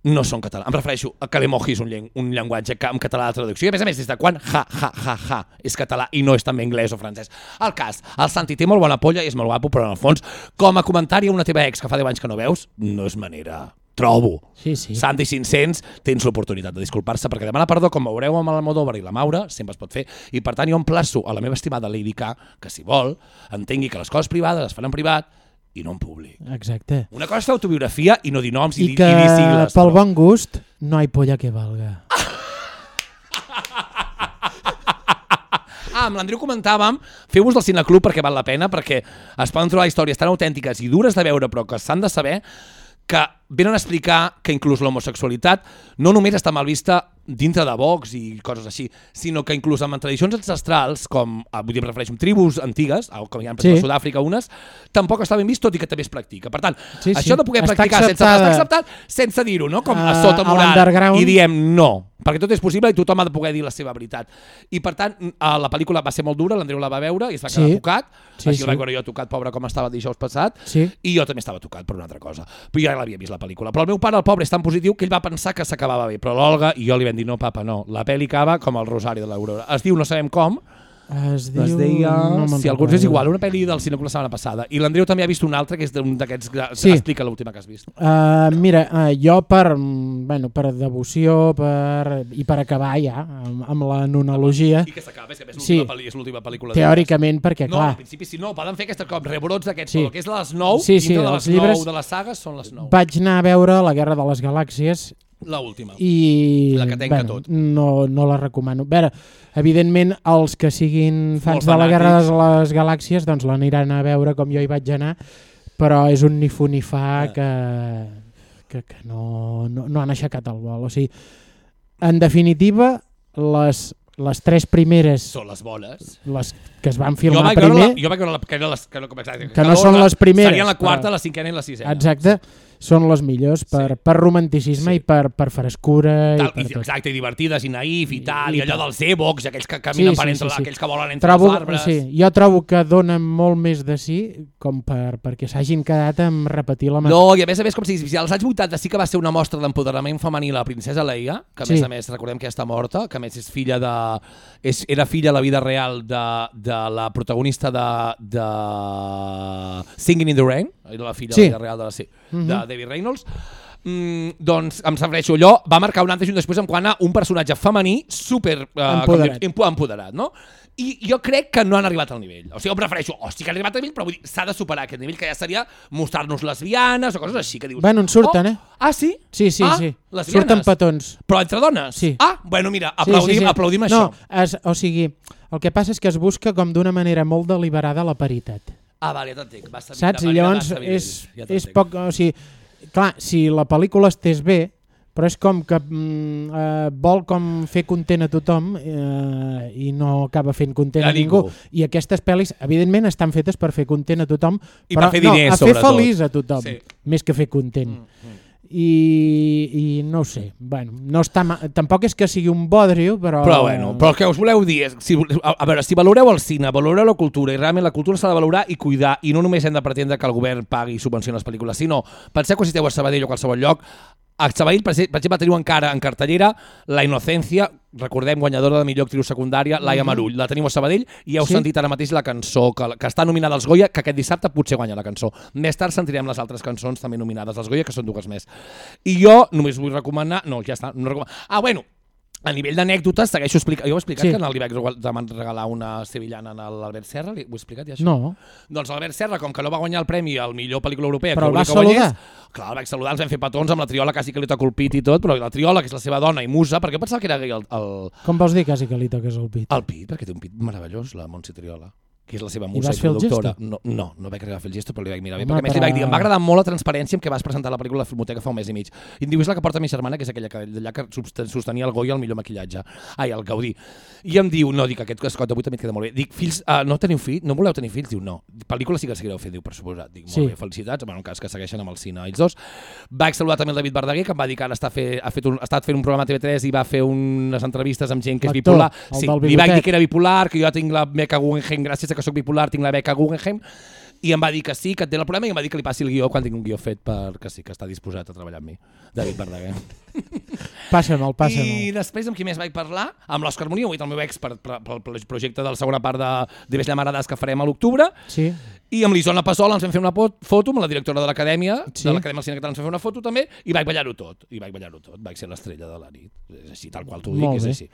no són català. Em refereixo a que l'emoji és un, llen un llenguatge que en català de traducció. I a més a més, des de quan ja, ja, ja, ja és català i no és també anglès o francès. El cas, el Santi té molt bona polla i és molt guapo, però en el fons, com a comentari a una teva ex que fa 10 anys que no veus, no és manera. Trobo. Sí, sí. Santi 500, tens l'oportunitat de disculpar-se perquè demana perdó, com veureu amb el Almodóvar i la Maura, sempre es pot fer, i per tant jo emplaço a la meva estimada Lady K, que si vol, entengui que les coses privades es fan en privat i no en públic. Exacte. Una cosa és fer autobiografia i no dir noms i, I dir- que i dir sigles. pel bon gust no hi polla que valga. Ah, amb l'Andreu comentàvem, feu-vos del Cineclub perquè val la pena, perquè es poden trobar històries tan autèntiques i dures de veure, però que s'han de saber, que venen a explicar que inclús l'homosexualitat no només està mal vista dintre de Vox i coses així, sinó que inclús amb tradicions ancestrals, com, ah, vull dir, refereixo a tribus antigues, com hi ha Sí. a Sud-àfrica unes, tampoc està ben vist, tot i que també es practica. Per tant, Sí, sí. això de poder Està practicar sense, acceptada. està acceptat sense dir-ho, no? Com a Ah, sota a moral. I diem no, perquè tot és possible i tothom ha de poder dir la seva veritat. I per tant, a la pel·lícula va ser molt dura, l'Andreu la va veure i es va quedar Sí. tocat. Sí, Així sí. el vaig veure jo tocat, pobre com estava dijous passat. Sí. I jo també estava tocat per una altra cosa. Però ja l'havia vist la pel·lícula. Però el meu pare, el pobre, és tan positiu que ell va pensar que s'acabava bé. Però l'Olga i jo li vam dir, no, papa, no. La pel·li acaba com el Rosari de l'Aurora. Es diu, no sabem com, Es diu... es deia, no si algú és igual, una pel·li del cinema la setmana passada. I l'Andreu també ha vist una altra, que és d'un d'aquests... Sí. Explica l'última que has vist. Uh, mira, uh, jo per, bueno, per devoció per, i per acabar ja amb, amb la nonologia, I que s'acaba, és que és Sí. l'última és l'última pel·lícula. teòricament, perquè No, clar, al principi sí, no, poden fer aquests cop rebrots d'aquests, Sí. però que és les 9, Sí, sí, dintre de les llibres- 9 de les sagues són les 9. vaig anar a veure La Guerra de les Galàxies La última. i La que tanca bueno, tot. No, no la recomano. A veure, evidentment, els que siguin fans Molt de la Guerra de les Galàxies doncs l'aniran a veure com jo hi vaig anar, però és un ni fu ni fa Ah. que, que, que no, no, no han aixecat el vol. O sigui, en definitiva, les les tres primeres, Són les bones. les que es van Jo filmar vaig, veure primer, la, jo vaig veure la, que, eren les, que, no, exacte, que no són les primeres. Serien la quarta, però- la cinquena i la sisena. Exacte, són les millors per, per romanticisme i per, per frescura Tal, i per i, tot. exacte, i divertides i naïf i tal, i, i allò tal. dels Evox, aquells que caminen per entre, aquells que volen entre trobo, els arbres. Sí, jo trobo que donen molt més de sí com per, perquè s'hagin quedat amb repetir la No, i a més a més, com si, si als anys 80 sí que va ser una mostra d'empoderament femení la princesa Leia, que a Sí. més a més recordem que ja està morta, que a més és filla de... És, era filla a la vida real de, de la protagonista de, de Singing in the Rain, era la filla Sí. de la vida real de, la, sí, Mhm. de David Reynolds, Mm, doncs em refereixo, allò va marcar un antes i un després en quant a un personatge femení super eh, Empoderat. empoderat, no? I jo crec que no han arribat al nivell. O sigui, em refereixo, sí que han arribat al nivell, però vull dir, s'ha de superar aquest nivell, que ja seria mostrar-nos lesbianes o coses així, que dius... Bueno, en surten, oh, eh? Ah, sí? Sí, sí, ah, sí. lesbianes. Surten petons. Però entre dones? Sí. Ah, bueno, mira, Sí, aplaudim, sí, sí. aplaudim no, això. Es, o sigui, el que passa és que es busca com d'una manera molt deliberada la paritat. Ah, vale, ja t'entenc. Saps? I llavors és, ja és poc... O sigui, clar, si la pel·lícula estés bé, però és com que mm, eh, vol com fer content a tothom eh, i no acaba fent content a, A ningú. ningú. I aquestes pel·lis, evidentment, estan fetes per fer content a tothom, I però per fer no, diners, a fer sobretot. feliç a tothom, Sí. més que fer content. Mm, I, i no ho sé, bueno, no està ma... tampoc és que sigui un bodrio, però... Però bueno, però el que us voleu dir? És, si, a, a veure, si valoreu el cine, valoreu la cultura, i realment la cultura s'ha de valorar i cuidar, i no només hem de pretendre que el govern pagui i subvencioni les pel·lícules, sinó, penseu que si esteu a Sabadell o a qualsevol lloc, a Sabadell, per exemple, teniu encara en cartellera La Inocencia, recordem, guanyadora de millor actriu secundària, Laia Mhm. Marull. La teniu a Sabadell i heu Sí? sentit ara mateix la cançó que, que està nominada als Goya, que aquest dissabte potser guanya la cançó. Més tard sentirem les altres cançons també nominades als Goya, que són dues més. I jo només vull recomanar... No, ja està. No recomano. Ah, bueno, a nivell d'anècdotes, segueixo explicant. Jo he explicat Sí. que li vaig regalar una sevillana a l'Albert Serra. Li- Ho he explicat ja, això? No. Doncs l'Albert Serra, com que no va guanyar el premi al millor pel·lícula europea, Però que el va que guanyés, saludar? Clar, el vaig saludar, ens vam fer petons amb la Triola, quasi que li toca el pit i tot, però la Triola, que és la seva dona i musa, perquè pensava que era el, el, Com vols dir quasi que li toques el pit? el pit, perquè té un pit meravellós, la Montse Triola que és la seva I musa i, fer el productora. No, no, no vaig arribar a fer el gesto, però li vaig mirar bé, Home, perquè a més li vaig dir, em va agradar molt la transparència amb què vas presentar la pel·lícula la Filmoteca fa un mes i mig. I em diu, és la que porta mi germana, que és aquella que d'allà que sostenia el Goya el millor maquillatge. Ai, el Gaudí. I em diu, no, dic, aquest escot d'avui també et queda molt bé. Dic, fills, uh, no teniu fills? No voleu tenir fills? Diu, no. Pel·lícula sí que seguireu fent, diu, per suposat. Dic, molt Sí. bé, felicitats, bueno, en cas que segueixen amb el cine ells dos. Vaig saludar també el David Verdaguer, que em va dir que ara està fe, ha, fet un, ha estat fent un programa a TV3 i va fer unes entrevistes amb gent que és bipolar. Sí, li vaig dir que era bipolar, que jo tinc la beca Guggenheim, gràcies a que sóc bipolar, tinc la beca Guggenheim, i em va dir que sí, que té el problema, i em va dir que li passi el guió quan tinc un guió fet perquè sí, que està disposat a treballar amb mi. David Verdaguer. Passam'l, passam'l. I després amb qui més vaig parlar? Amb l'Òscar Muniu, el meu ex per, per, pel pel projecte de la segona part de Dives Llamarades que farem a l'octubre. Sí. I amb l'Isona Passola ens vam fer una foto amb la directora de l'Acadèmia, Sí. de l'Acadèmia del Cine Català ens vam fer una foto també, i vaig ballar-ho tot, i vaig ballar-ho tot, vaig ser l'estrella de la nit. És així, tal qual t'ho dic, és així.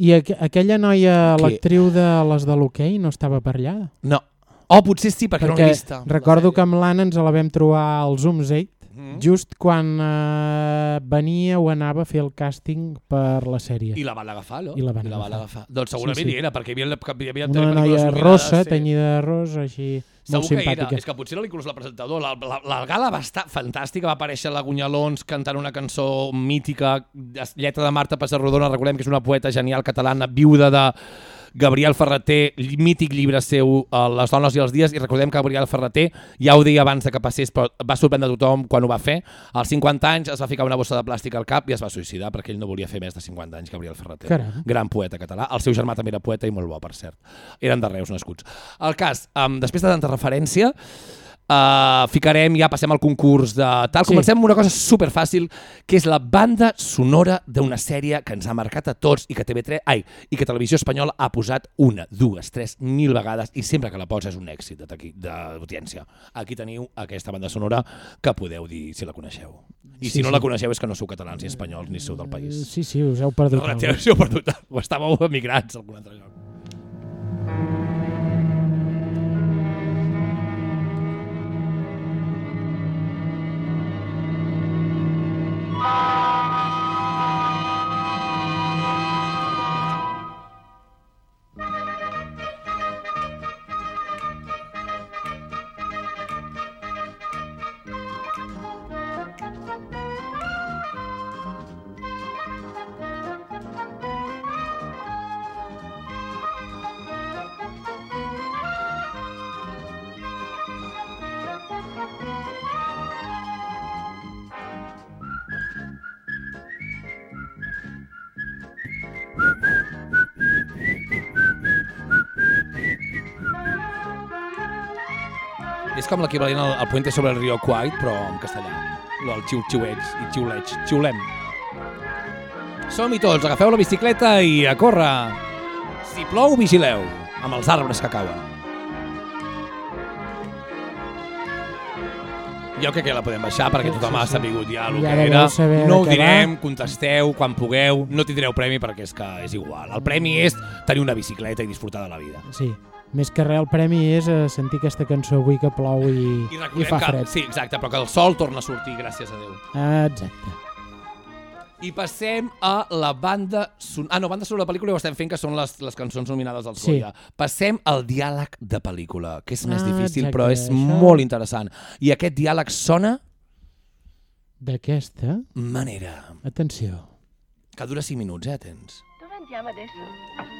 I aqu aquella noia, Què? l'actriu de les de l'hoquei, no estava per allà? No. Oh, potser sí, perquè, no l'he vista. recordo que amb l'Anna ens la vam trobar al Zoom 8, Mhm. just quan eh, venia o anava a fer el càsting per la sèrie. I la van agafar, no? I la van I la van agafar. Doncs segurament Sí, sí. hi era, perquè hi havia, hi havia Una noia rossa, sí. tenyida de rosa, així, molt Segur que simpàtica. era, és que potser era inclús la presentadora. La, la, la gala va estar fantàstica, va aparèixer la Gunyalons cantant una cançó mítica, lletra de Marta Passarrodona, recordem que és una poeta genial catalana, viuda de Gabriel Ferreter, mític llibre seu, Les dones i els dies, i recordem que Gabriel Ferreter, ja ho deia abans de que passés, però va sorprendre tothom quan ho va fer. Als 50 anys es va ficar una bossa de plàstic al cap i es va suïcidar perquè ell no volia fer més de 50 anys, Gabriel Ferreter. Caram. Gran poeta català. El seu germà també era poeta i molt bo, per cert. Eren de Reus nascuts. El cas, um, després de tanta referència, uh, ficarem, ja passem al concurs de tal. Sí. Comencem amb una cosa super fàcil, que és la banda sonora d'una sèrie que ens ha marcat a tots i que TV3, ai, i que Televisió Espanyola ha posat una, dues, tres, mil vegades i sempre que la posa és un èxit d'audiència. Aquí teniu aquesta banda sonora que podeu dir si la coneixeu. I Sí, si no sí. la coneixeu és que no sou catalans ni espanyols ni sou del país. Sí, sí, us heu perdut. Alguna si heu perdut, o estàveu emigrats a algun altre lloc. Com l'equivalent al, al Puente sobre el Rio Quaid, però en castellà. Lo del xiu-xiuets i xiulets. Xiulem. Som-hi tots, agafeu la bicicleta i a córrer. Si plou, vigileu, amb els arbres que cauen. Jo crec que la podem baixar perquè tothom ha sabut ja el Ja que era. No ho direm, va. contesteu quan pugueu, no tindreu premi perquè és que és igual. El premi és tenir una bicicleta i disfrutar de la vida. Sí, més que res el premi és eh, sentir aquesta cançó avui que plou i, I i fa que, fred. sí, exacte, però que el sol torna a sortir, gràcies a Déu. Exacte. I passem a la banda... Son... Ah, no, banda sonora de pel·lícula ho estem fent, que són les, les cançons nominades als Sí. Goya. Passem al diàleg de pel·lícula, que és més Ah, difícil, exacte, però és això- molt interessant. I aquest diàleg sona D'aquesta manera. Atenció. Que dura 5 minuts, eh, tens? Dove andiamo adesso?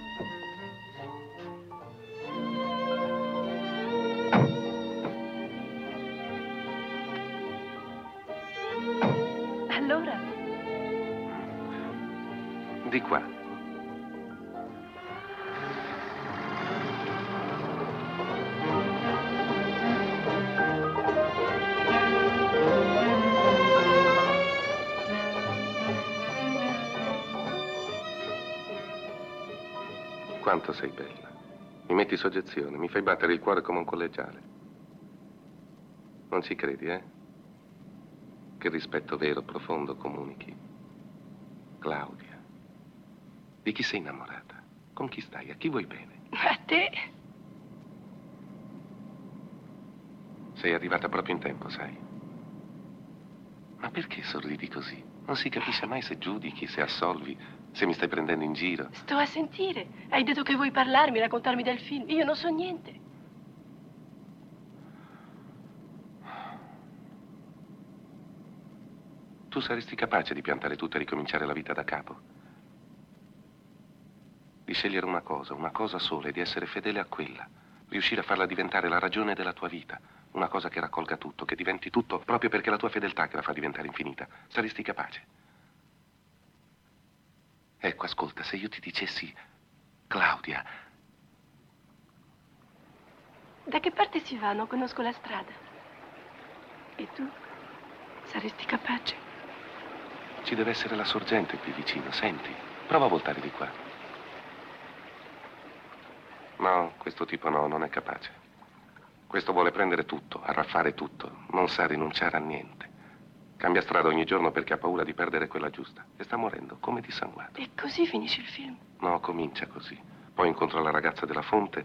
Allora, Di qua. Quanto sei bella. Mi metti soggezione, mi fai battere il cuore come un collegiale. Non ci credi, eh? Che rispetto vero, profondo comunichi. Claudia, di chi sei innamorata? Con chi stai? A chi vuoi bene? a te? Sei arrivata proprio in tempo, sai? Ma perché sorridi così? Non si capisce mai se giudichi, se assolvi, se mi stai prendendo in giro. Sto a sentire. Hai detto che vuoi parlarmi, raccontarmi del film. Io non so niente. Tu saresti capace di piantare tutto e ricominciare la vita da capo? Di scegliere una cosa, una cosa sola e di essere fedele a quella. Riuscire a farla diventare la ragione della tua vita. Una cosa che raccolga tutto, che diventi tutto proprio perché è la tua fedeltà che la fa diventare infinita. Saresti capace? Ecco, ascolta, se io ti dicessi, Claudia, Da che parte si va? Non conosco la strada. E tu? Saresti capace? Ci deve essere la sorgente qui vicino, senti? Prova a voltare di qua. No, questo tipo no, non è capace. Questo vuole prendere tutto, arraffare tutto, non sa rinunciare a niente. Cambia strada ogni giorno perché ha paura di perdere quella giusta. E sta morendo, come dissanguato. E così finisce il film. No, comincia così. Poi incontra la ragazza della fonte.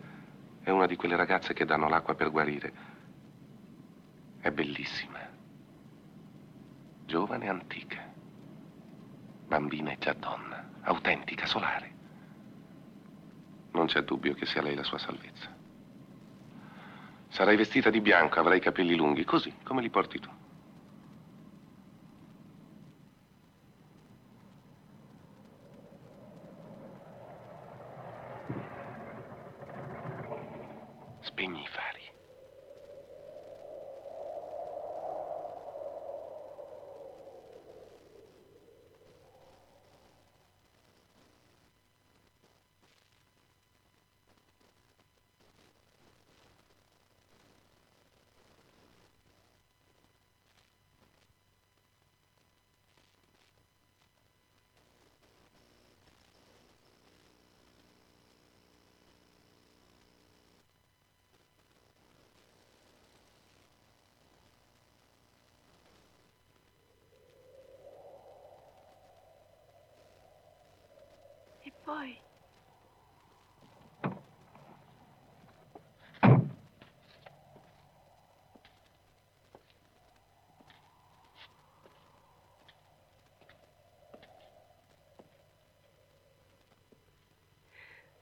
È una di quelle ragazze che danno l'acqua per guarire. È bellissima. Giovane e antica. Bambina e già donna. Autentica, solare. Non c'è dubbio che sia lei la sua salvezza. Sarai vestita di bianco, avrai i capelli lunghi, così come li porti tu. Spegni i fari. E poi?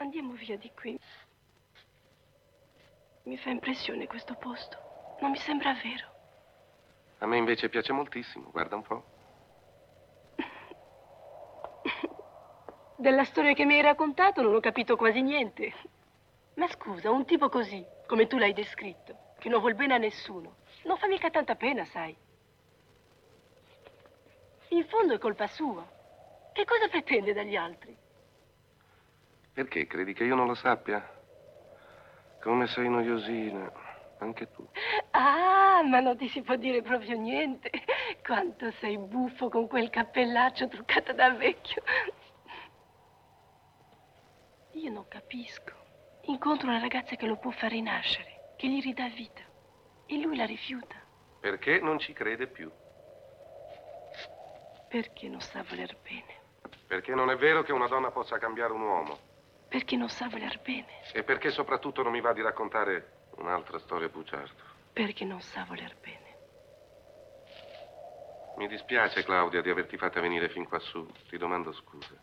Andiamo via di qui. Mi fa impressione questo posto. Non mi sembra vero. A me invece piace moltissimo, guarda un po'. Della storia che mi hai raccontato non ho capito quasi niente. Ma scusa, un tipo così, come tu l'hai descritto, che non vuol bene a nessuno, non fa mica tanta pena, sai. In fondo è colpa sua. Che cosa pretende dagli altri? Perché? Credi che io non lo sappia? Come sei noiosina. Anche tu. Ah, ma non ti si può dire proprio niente. Quanto sei buffo con quel cappellaccio truccato da vecchio. Io non capisco. Incontro una ragazza che lo può far rinascere, che gli ridà vita. E lui la rifiuta. Perché non ci crede più? Perché non sa voler bene. Perché non è vero che una donna possa cambiare un uomo. Perché non sa voler bene. E perché soprattutto non mi va di raccontare un'altra storia bugiarda. Perché non sa voler bene. Mi dispiace, Claudia, di averti fatta venire fin quassù. Ti domando scusa.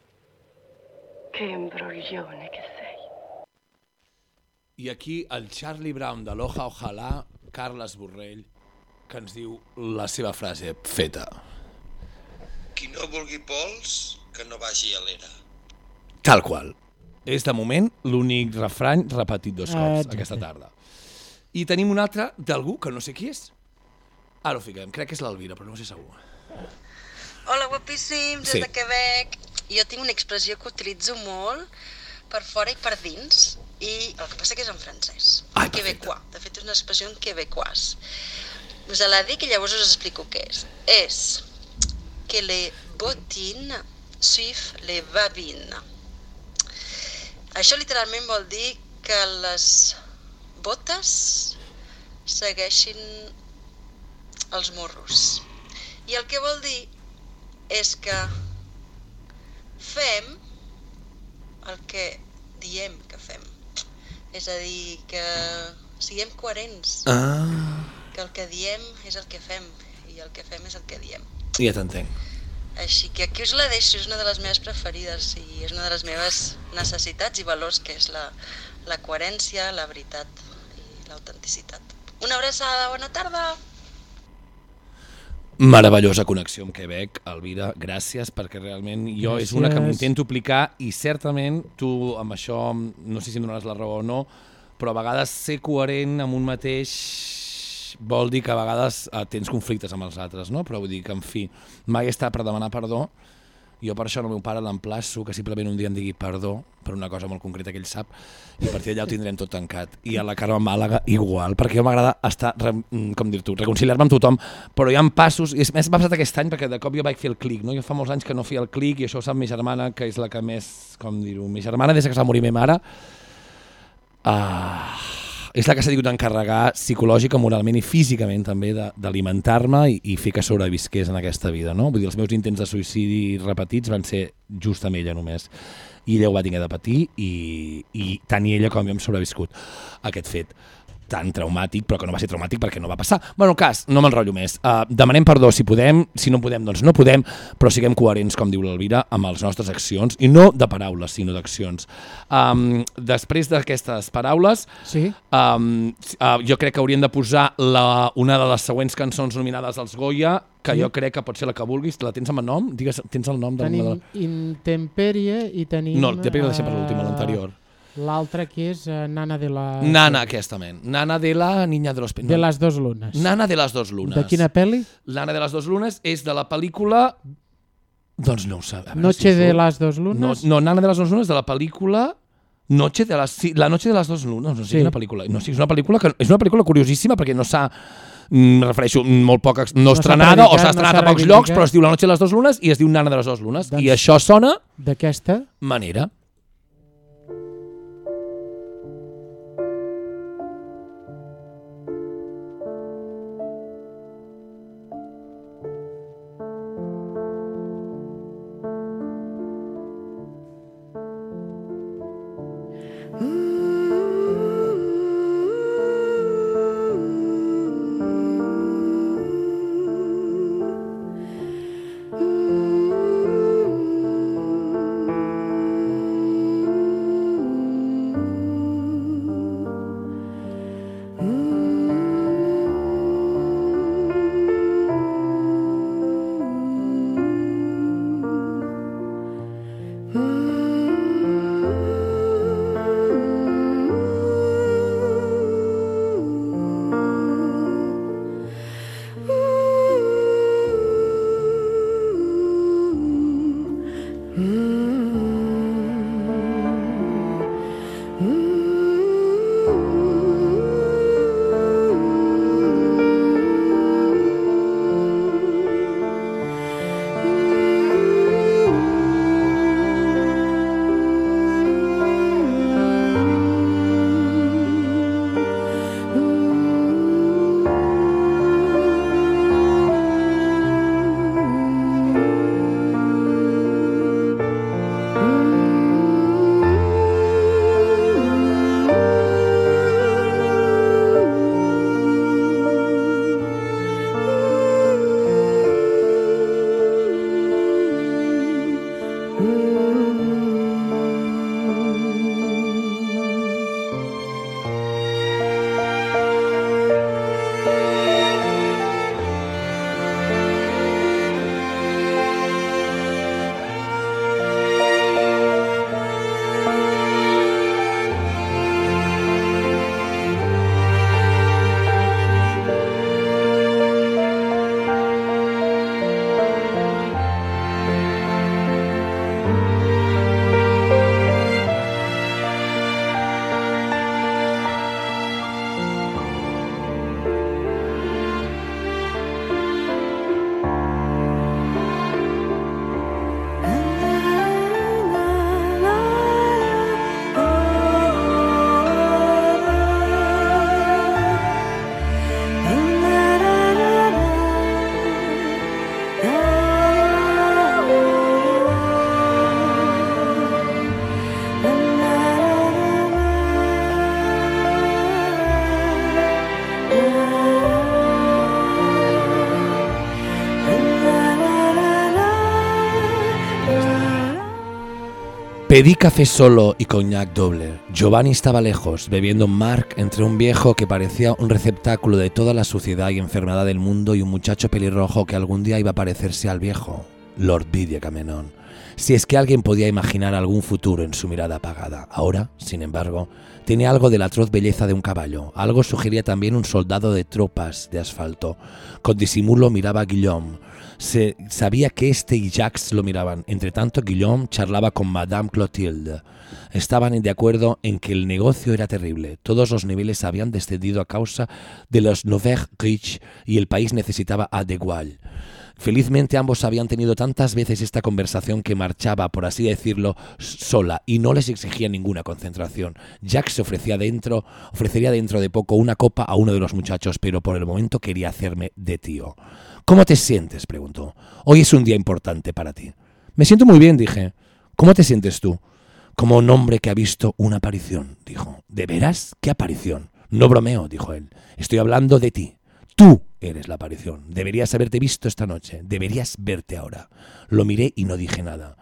Che imbroglione che sei. I aquí el Charlie Brown de l'Oja Ojalà, Carles Borrell, que ens diu la seva frase feta. Qui no vulgui pols, que no vagi a l'era. Tal qual. És, de moment, l'únic refrany repetit dos cops Exacte. aquesta tarda. I tenim un altre d'algú que no sé qui és. Ara ho fiquem, crec que és l'Alvira, però no ho sé segur. Hola, guapíssims, Sí. des de Quebec. Jo tinc una expressió que utilitzo molt per fora i per dins, i el que passa que és en francès. Ai, en quebecois. De fet, és una expressió en quebecois. Us la dic i llavors us explico què és. És que les bottines suivent les babines. Això literalment vol dir que les botes segueixin els morros. I el que vol dir és que fem el que diem que fem. És a dir, que siguem coherents. Ah. Que el que diem és el que fem i el que fem és el que diem. Ja t'entenc. Així que aquí us la deixo, és una de les meves preferides i és una de les meves necessitats i valors, que és la, la coherència, la veritat i l'autenticitat. Una abraçada, bona tarda! Meravellosa connexió amb Quebec, Elvira, gràcies, perquè realment jo és una que Gràcies. m'intento aplicar i certament tu amb això, no sé si em donaràs la raó o no, però a vegades ser coherent amb un mateix vol dir que a vegades eh, tens conflictes amb els altres, no? Però vull dir que, en fi, mai està per demanar perdó. Jo per això al meu pare l'emplaço que simplement un dia em digui perdó per una cosa molt concreta que ell sap i a partir d'allà ho tindrem tot tancat. I a la Carme Màlaga igual, perquè mi m'agrada estar, mm, com dir-t'ho, reconciliar-me amb tothom, però hi ha passos, i és més, m'ha passat aquest any perquè de cop jo vaig fer el clic, no? Jo fa molts anys que no feia el clic i això ho sap mi germana, que és la que més, com dir-ho, mi germana des que es va morir ma mare, uh, és la que s'ha tingut d'encarregar psicològica, moralment i físicament també d'alimentar-me i, i fer que sobrevisqués en aquesta vida. No? Vull dir, els meus intents de suïcidi repetits van ser just amb ella només. I ella ho va tenir de patir i, i tant ella com jo hem sobreviscut aquest fet tan traumàtic, però que no va ser traumàtic perquè no va passar. Bueno, cas, no m'enrotllo més. Uh, demanem perdó si podem, si no podem, doncs no podem, però siguem coherents, com diu l'Elvira, amb les nostres accions, i no de paraules, sinó d'accions. Um, després d'aquestes paraules, sí? um, uh, jo crec que haurien de posar la, una de les següents cançons nominades als Goya, que Sí. jo crec que pot ser la que vulguis. La tens amb el nom? Digues, tens el nom de Tenim. Intemperie i tenim... No, Intemperie la deixem per l'última, eh, l'anterior. L'altra que és uh, Nana de la... Nana, aquesta, men. Nana de la Niña de los... Pe- De no. las dos lunes. Nana de les dos lunes. De quina pel·li? Nana de les dos lunes és de la pel·lícula... Doncs no ho sé. Noche si de las dos lunes? No, no, Nana de les dos lunes de la pel·lícula... Noche de las, sí, la noche de les dos lunes, no sé Sí. una pel·lícula. No, sí, és una pel·lícula que és una pel·lícula curiosíssima perquè no s'ha mm, me refereixo molt poc, no, No estrenada o s'ha no estrenat s'ha a pocs llocs, però es diu La noche de les dos lunes i es diu Nana de les dos lunes. Doncs- I això sona D'aquesta? manera. Pedí café solo y coñac doble. Giovanni estaba lejos, bebiendo Mark entre un viejo que parecía un receptáculo de toda la suciedad y enfermedad del mundo y un muchacho pelirrojo que algún día iba a parecerse al viejo, Lord Vidia Camenón. Si es que alguien podía imaginar algún futuro en su mirada apagada. Ahora, sin embargo, tenía algo de la atroz belleza de un caballo. Algo sugería también un soldado de tropas de asfalto. Con disimulo miraba a Guillaume, se sabía que este y Jacques lo miraban. Entre tanto, Guillaume charlaba con Madame Clotilde. Estaban de acuerdo en que el negocio era terrible. Todos los niveles habían descendido a causa de los Nouvelles Riches y el país necesitaba a. Felizmente ambos habían tenido tantas veces esta conversación que marchaba, por así decirlo, sola y no les exigía ninguna concentración. Jacques se ofrecía dentro, ofrecería dentro de poco una copa a uno de los muchachos, pero por el momento quería hacerme de tío. ¿Cómo te sientes? preguntó. Hoy es un día importante para ti. Me siento muy bien, dije. ¿Cómo te sientes tú? Como un hombre que ha visto una aparición, dijo. ¿De veras? ¿Qué aparición? No bromeo, dijo él. Estoy hablando de ti. Tú eres la aparición. Deberías haberte visto esta noche. Deberías verte ahora. Lo miré y no dije nada.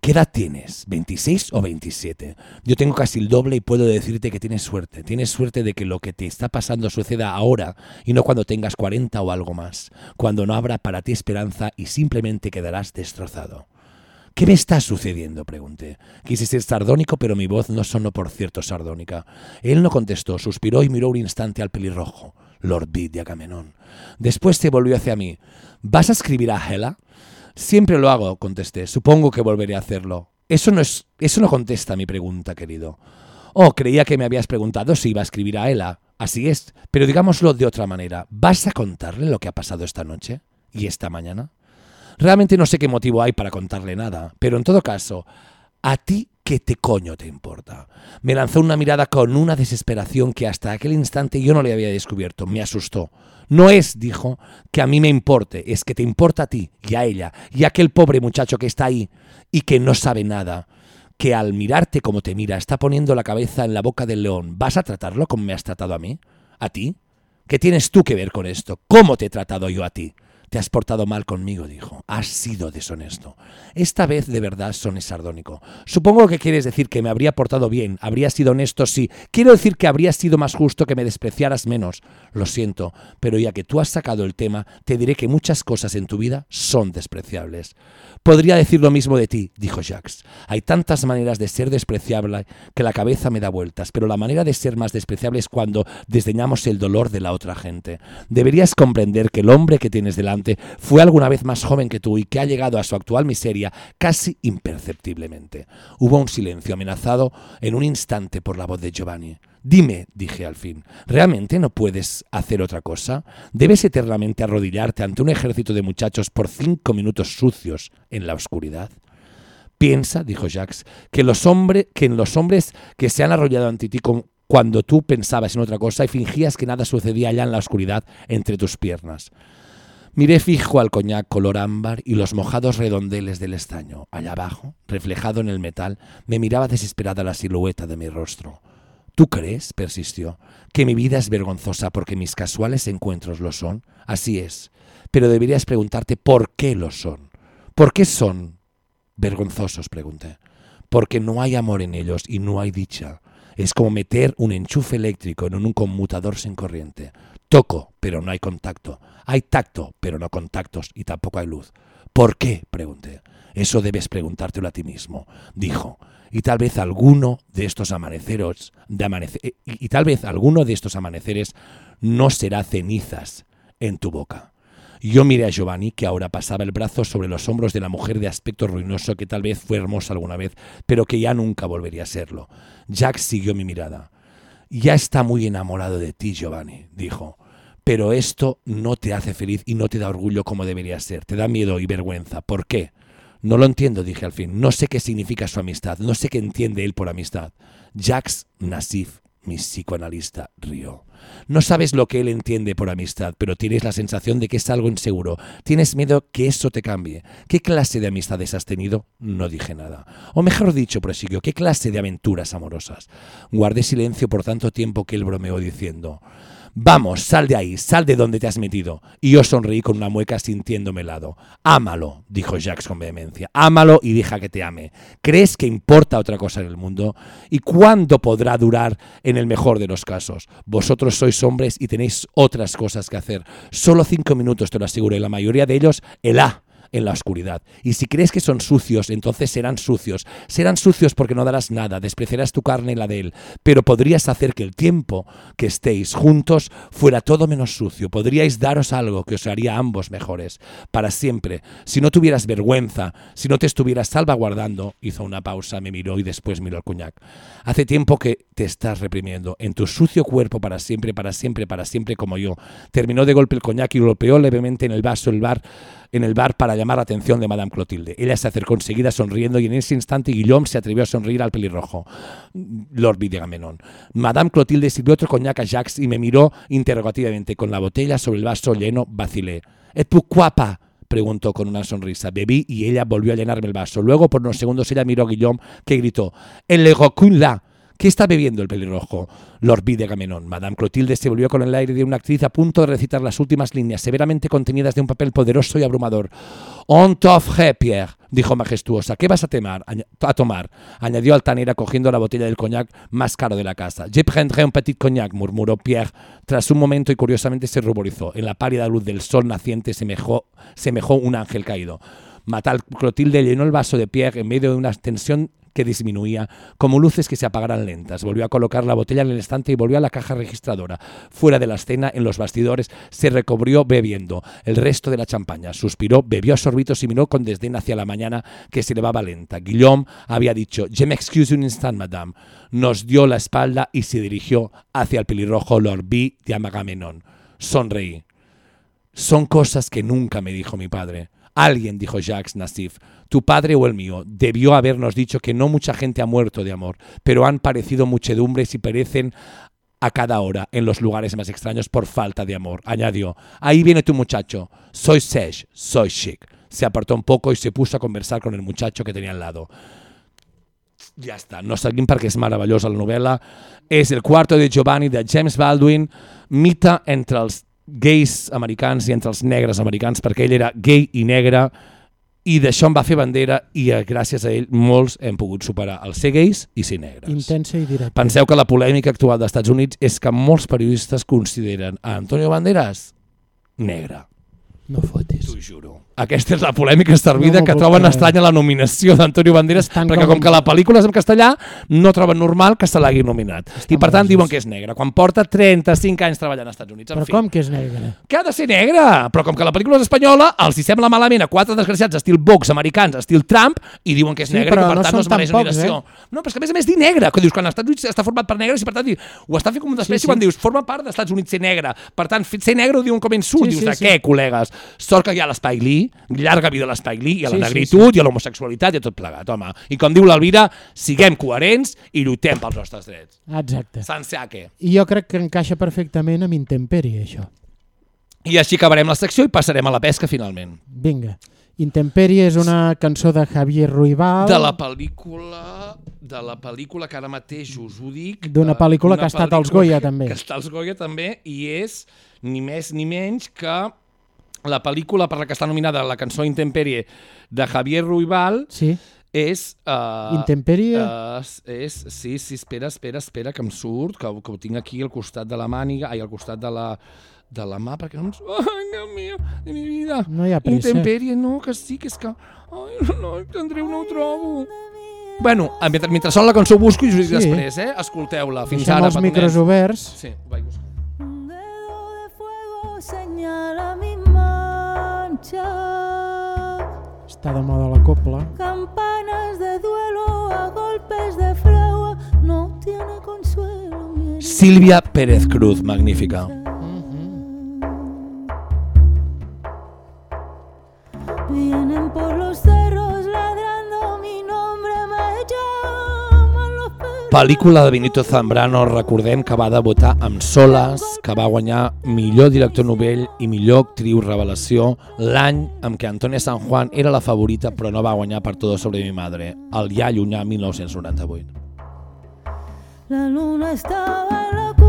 ¿Qué edad tienes? ¿26 o 27? Yo tengo casi el doble y puedo decirte que tienes suerte. Tienes suerte de que lo que te está pasando suceda ahora y no cuando tengas 40 o algo más, cuando no habrá para ti esperanza y simplemente quedarás destrozado. ¿Qué me está sucediendo? pregunté. Quise ser sardónico, pero mi voz no sonó por cierto sardónica. Él no contestó, suspiró y miró un instante al pelirrojo, Lord Bid de Agamenón. Después se volvió hacia mí. ¿Vas a escribir a Hela? Siempre lo hago, contesté. Supongo que volveré a hacerlo. Eso no es. Eso no contesta mi pregunta, querido. Oh, creía que me habías preguntado si iba a escribir a Ella. Así es, pero digámoslo de otra manera. ¿Vas a contarle lo que ha pasado esta noche? ¿Y esta mañana? Realmente no sé qué motivo hay para contarle nada, pero en todo caso, ¿a ti qué te coño te importa? Me lanzó una mirada con una desesperación que hasta aquel instante yo no le había descubierto. Me asustó. No es, dijo, que a mí me importe, es que te importa a ti y a ella y a aquel pobre muchacho que está ahí y que no sabe nada, que al mirarte como te mira está poniendo la cabeza en la boca del león. ¿Vas a tratarlo como me has tratado a mí? ¿A ti? ¿Qué tienes tú que ver con esto? ¿Cómo te he tratado yo a ti? Te has portado mal conmigo, dijo. Has sido deshonesto. Esta vez de verdad sones sardónico. Supongo que quieres decir que me habría portado bien, habría sido honesto, sí. Quiero decir que habría sido más justo que me despreciaras menos. Lo siento, pero ya que tú has sacado el tema, te diré que muchas cosas en tu vida son despreciables. Podría decir lo mismo de ti, dijo Jacques. Hay tantas maneras de ser despreciable que la cabeza me da vueltas, pero la manera de ser más despreciable es cuando desdeñamos el dolor de la otra gente. Deberías comprender que el hombre que tienes delante fue alguna vez más joven que tú y que ha llegado a su actual miseria casi imperceptiblemente. Hubo un silencio amenazado en un instante por la voz de Giovanni. Dime, dije al fin, ¿realmente no puedes hacer otra cosa? ¿Debes eternamente arrodillarte ante un ejército de muchachos por cinco minutos sucios en la oscuridad? Piensa, dijo Jacques, que, los que en los hombres que se han arrollado ante ti cuando tú pensabas en otra cosa y fingías que nada sucedía allá en la oscuridad entre tus piernas. Miré fijo al coñac color ámbar y los mojados redondeles del estaño. Allá abajo, reflejado en el metal, me miraba desesperada la silueta de mi rostro. ¿Tú crees, persistió, que mi vida es vergonzosa porque mis casuales encuentros lo son? Así es, pero deberías preguntarte por qué lo son. ¿Por qué son Vergonzosos, pregunté. Porque no hay amor en ellos y no hay dicha. Es como meter un enchufe eléctrico en un conmutador sin corriente. Toco, pero no hay contacto. Hay tacto, pero no contactos y tampoco hay luz. ¿Por qué? pregunté. Eso debes preguntártelo a ti mismo, dijo. Y tal vez alguno de estos amaneceros, de amanece- y, y tal vez alguno de estos amaneceres no será cenizas en tu boca. Yo miré a Giovanni, que ahora pasaba el brazo sobre los hombros de la mujer de aspecto ruinoso que tal vez fue hermosa alguna vez, pero que ya nunca volvería a serlo. Jack siguió mi mirada. Ya está muy enamorado de ti, Giovanni, dijo. Pero esto no te hace feliz y no te da orgullo como debería ser. Te da miedo y vergüenza. ¿Por qué? No lo entiendo, dije al fin. No sé qué significa su amistad. No sé qué entiende él por amistad. Jacques Nassif, mi psicoanalista, rió. No sabes lo que él entiende por amistad, pero tienes la sensación de que es algo inseguro. Tienes miedo que eso te cambie. ¿Qué clase de amistades has tenido? No dije nada. O mejor dicho, prosiguió, ¿qué clase de aventuras amorosas? Guardé silencio por tanto tiempo que él bromeó diciendo, Vamos, sal de ahí, sal de donde te has metido. Y yo sonreí con una mueca sintiéndome helado. Ámalo, dijo Jacques con vehemencia. Ámalo y deja que te ame. ¿Crees que importa otra cosa en el mundo? ¿Y cuándo podrá durar en el mejor de los casos? Vosotros sois hombres y tenéis otras cosas que hacer. Solo cinco minutos, te lo aseguro, y la mayoría de ellos, el A en la oscuridad. Y si crees que son sucios, entonces serán sucios. Serán sucios porque no darás nada, despreciarás tu carne y la de él. Pero podrías hacer que el tiempo que estéis juntos fuera todo menos sucio. Podríais daros algo que os haría ambos mejores. Para siempre. Si no tuvieras vergüenza, si no te estuvieras salvaguardando, hizo una pausa, me miró y después miró al cuñac. Hace tiempo que te estás reprimiendo. En tu sucio cuerpo para siempre, para siempre, para siempre como yo. Terminó de golpe el coñac y golpeó levemente en el vaso el bar en el bar para llamar la atención de Madame Clotilde. Ella se acercó enseguida sonriendo y en ese instante Guillaume se atrevió a sonreír al pelirrojo. Lord Videgamenón. Madame Clotilde sirvió otro coñac a Jacques y me miró interrogativamente. Con la botella sobre el vaso lleno vacilé. ¿Et pourquoi pas? preguntó con una sonrisa. Bebí y ella volvió a llenarme el vaso. Luego, por unos segundos, ella miró a Guillaume, que gritó, ¡El le! ¿Qué está bebiendo el pelirrojo? Lord Videgamenón. Madame Clotilde se volvió con el aire de una actriz a punto de recitar las últimas líneas severamente contenidas de un papel poderoso y abrumador. On t'offre, Pierre, dijo majestuosa. ¿Qué vas a, temar, a tomar? Añadió altanera cogiendo la botella del coñac más caro de la casa. Je prendrai un petit cognac, murmuró Pierre. Tras un momento y curiosamente se ruborizó. En la pálida luz del sol naciente semejó, semejó un ángel caído. Matal Clotilde llenó el vaso de Pierre en medio de una tensión disminuía, como luces que se apagaran lentas. Volvió a colocar la botella en el estante y volvió a la caja registradora. Fuera de la escena, en los bastidores, se recobrió bebiendo el resto de la champaña. Suspiró, bebió a sorbitos y miró con desdén hacia la mañana que se elevaba lenta. Guillaume había dicho, Je m'excuse un instant, madame. Nos dio la espalda y se dirigió hacia el pelirrojo Lord B. de Amagamenón. Sonreí. Son cosas que nunca me dijo mi padre. Alguien, dijo Jacques Nassif, tu padre o el mío, debió habernos dicho que no mucha gente ha muerto de amor, pero han parecido muchedumbres y perecen a cada hora en los lugares más extraños por falta de amor. Añadió, ahí viene tu muchacho, soy sage, soy chic. Se apartó un poco y se puso a conversar con el muchacho que tenía al lado. Ja està, no seguim perquè és meravellosa la novel·la. És el quarto de Giovanni de James Baldwin, mite entre gais americans i entre els negres americans, perquè ell era gay i negre, i d'això en va fer bandera i eh, gràcies a ell molts hem pogut superar el ser gais i ser negres. Intensa i directa. Penseu que la polèmica actual dels Estats Units és que molts periodistes consideren a Antonio Banderas negre. No fotis. T'ho juro. Aquesta és la polèmica servida No que troben creure. estranya la nominació d'Antonio Banderas, perquè com- que la pel·lícula és en castellà, no troben normal que se l'hagi nominat. I per tant diuen que és negre, quan porta 35 anys treballant als Estats Units. En Però fi. com que és negre? Que ha de ser negre, però com que la pel·lícula és espanyola, els hi sembla malament a quatre desgraciats estil Vox americans, estil Trump, i diuen que és Sí, negre i que per no tant no es mereix nominació. eh? No, però és que a més a més dir negre, que dius, quan els Estats Units està format per negres i per tant dius, ho estan fent com un despreci Sí, sí. quan dius, forma part dels Estats Units ser negre. Per tant, ser negre ho diuen com en surt, Sí, dius, sí, de sí. què, col·legues? Sort que hi ha l'Spike Lee, llarga vida a l'Spike Lee, i a la Sí, sí, negritud, i a l'homosexualitat, i a tot plegat, home. I com diu l'Alvira, siguem coherents i lluitem pels nostres drets. Exacte. Sanseaque. I jo crec que encaixa perfectament amb Intemperie, això. I així acabarem la secció i passarem a la pesca, finalment. Vinga. Intemperie és una cançó de Javier Ruibal. de la pel·lícula de la pel·lícula que ara mateix us ho dic D'una eh, pel·lícula que ha estat als Goya, també. que està als Goya també i és ni més ni menys que la pel·lícula per la que està nominada la cançó Intemperie de Javier Ruibal Sí. és... Uh, Intemperie? Uh, és, sí, sí, espera, espera, espera, que em surt, que, que ho tinc aquí al costat de la màniga, ai, al costat de la, de la mà, perquè no em surt... Ai, Déu mío, de mi vida. No hi ha pressa. Intemperie, no, que sí, que és que... Ai, no, Andreu, no ho trobo. Bueno, mentre, mentre sona la cançó ho busco i us ho dic Sí. després, eh? Escolteu-la. Fins Deixem ara, els micros petonets. oberts. Sí, vaig buscar. señala mi Està de moda la copla. Campanas de duelo a golpes de fragua. No tiene consuelo. mi herida. Sílvia Pérez Cruz, magnífica. Vienen por los cerros ladrando mi nombre. Me llaman los Pel·lícula de Benito Zambrano, recordem que va debutar amb Soles, que va guanyar millor director novell i millor actriu revelació l'any en què Antonia San Juan era la favorita però no va guanyar per Todo sobre mi madre, el ja llunyà 1998. La luna estaba en la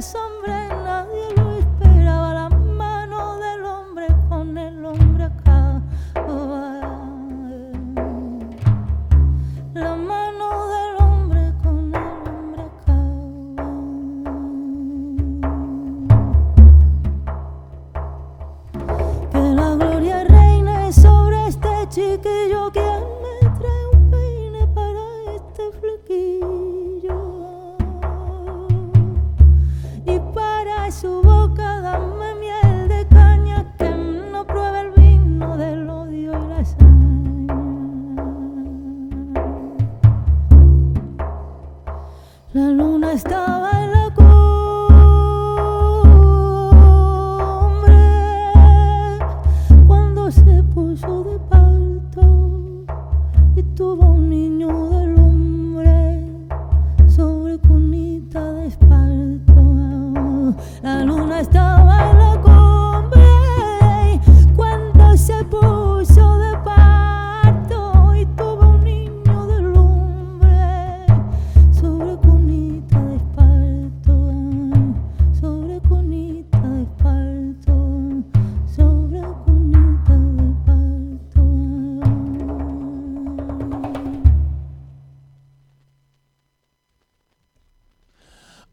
some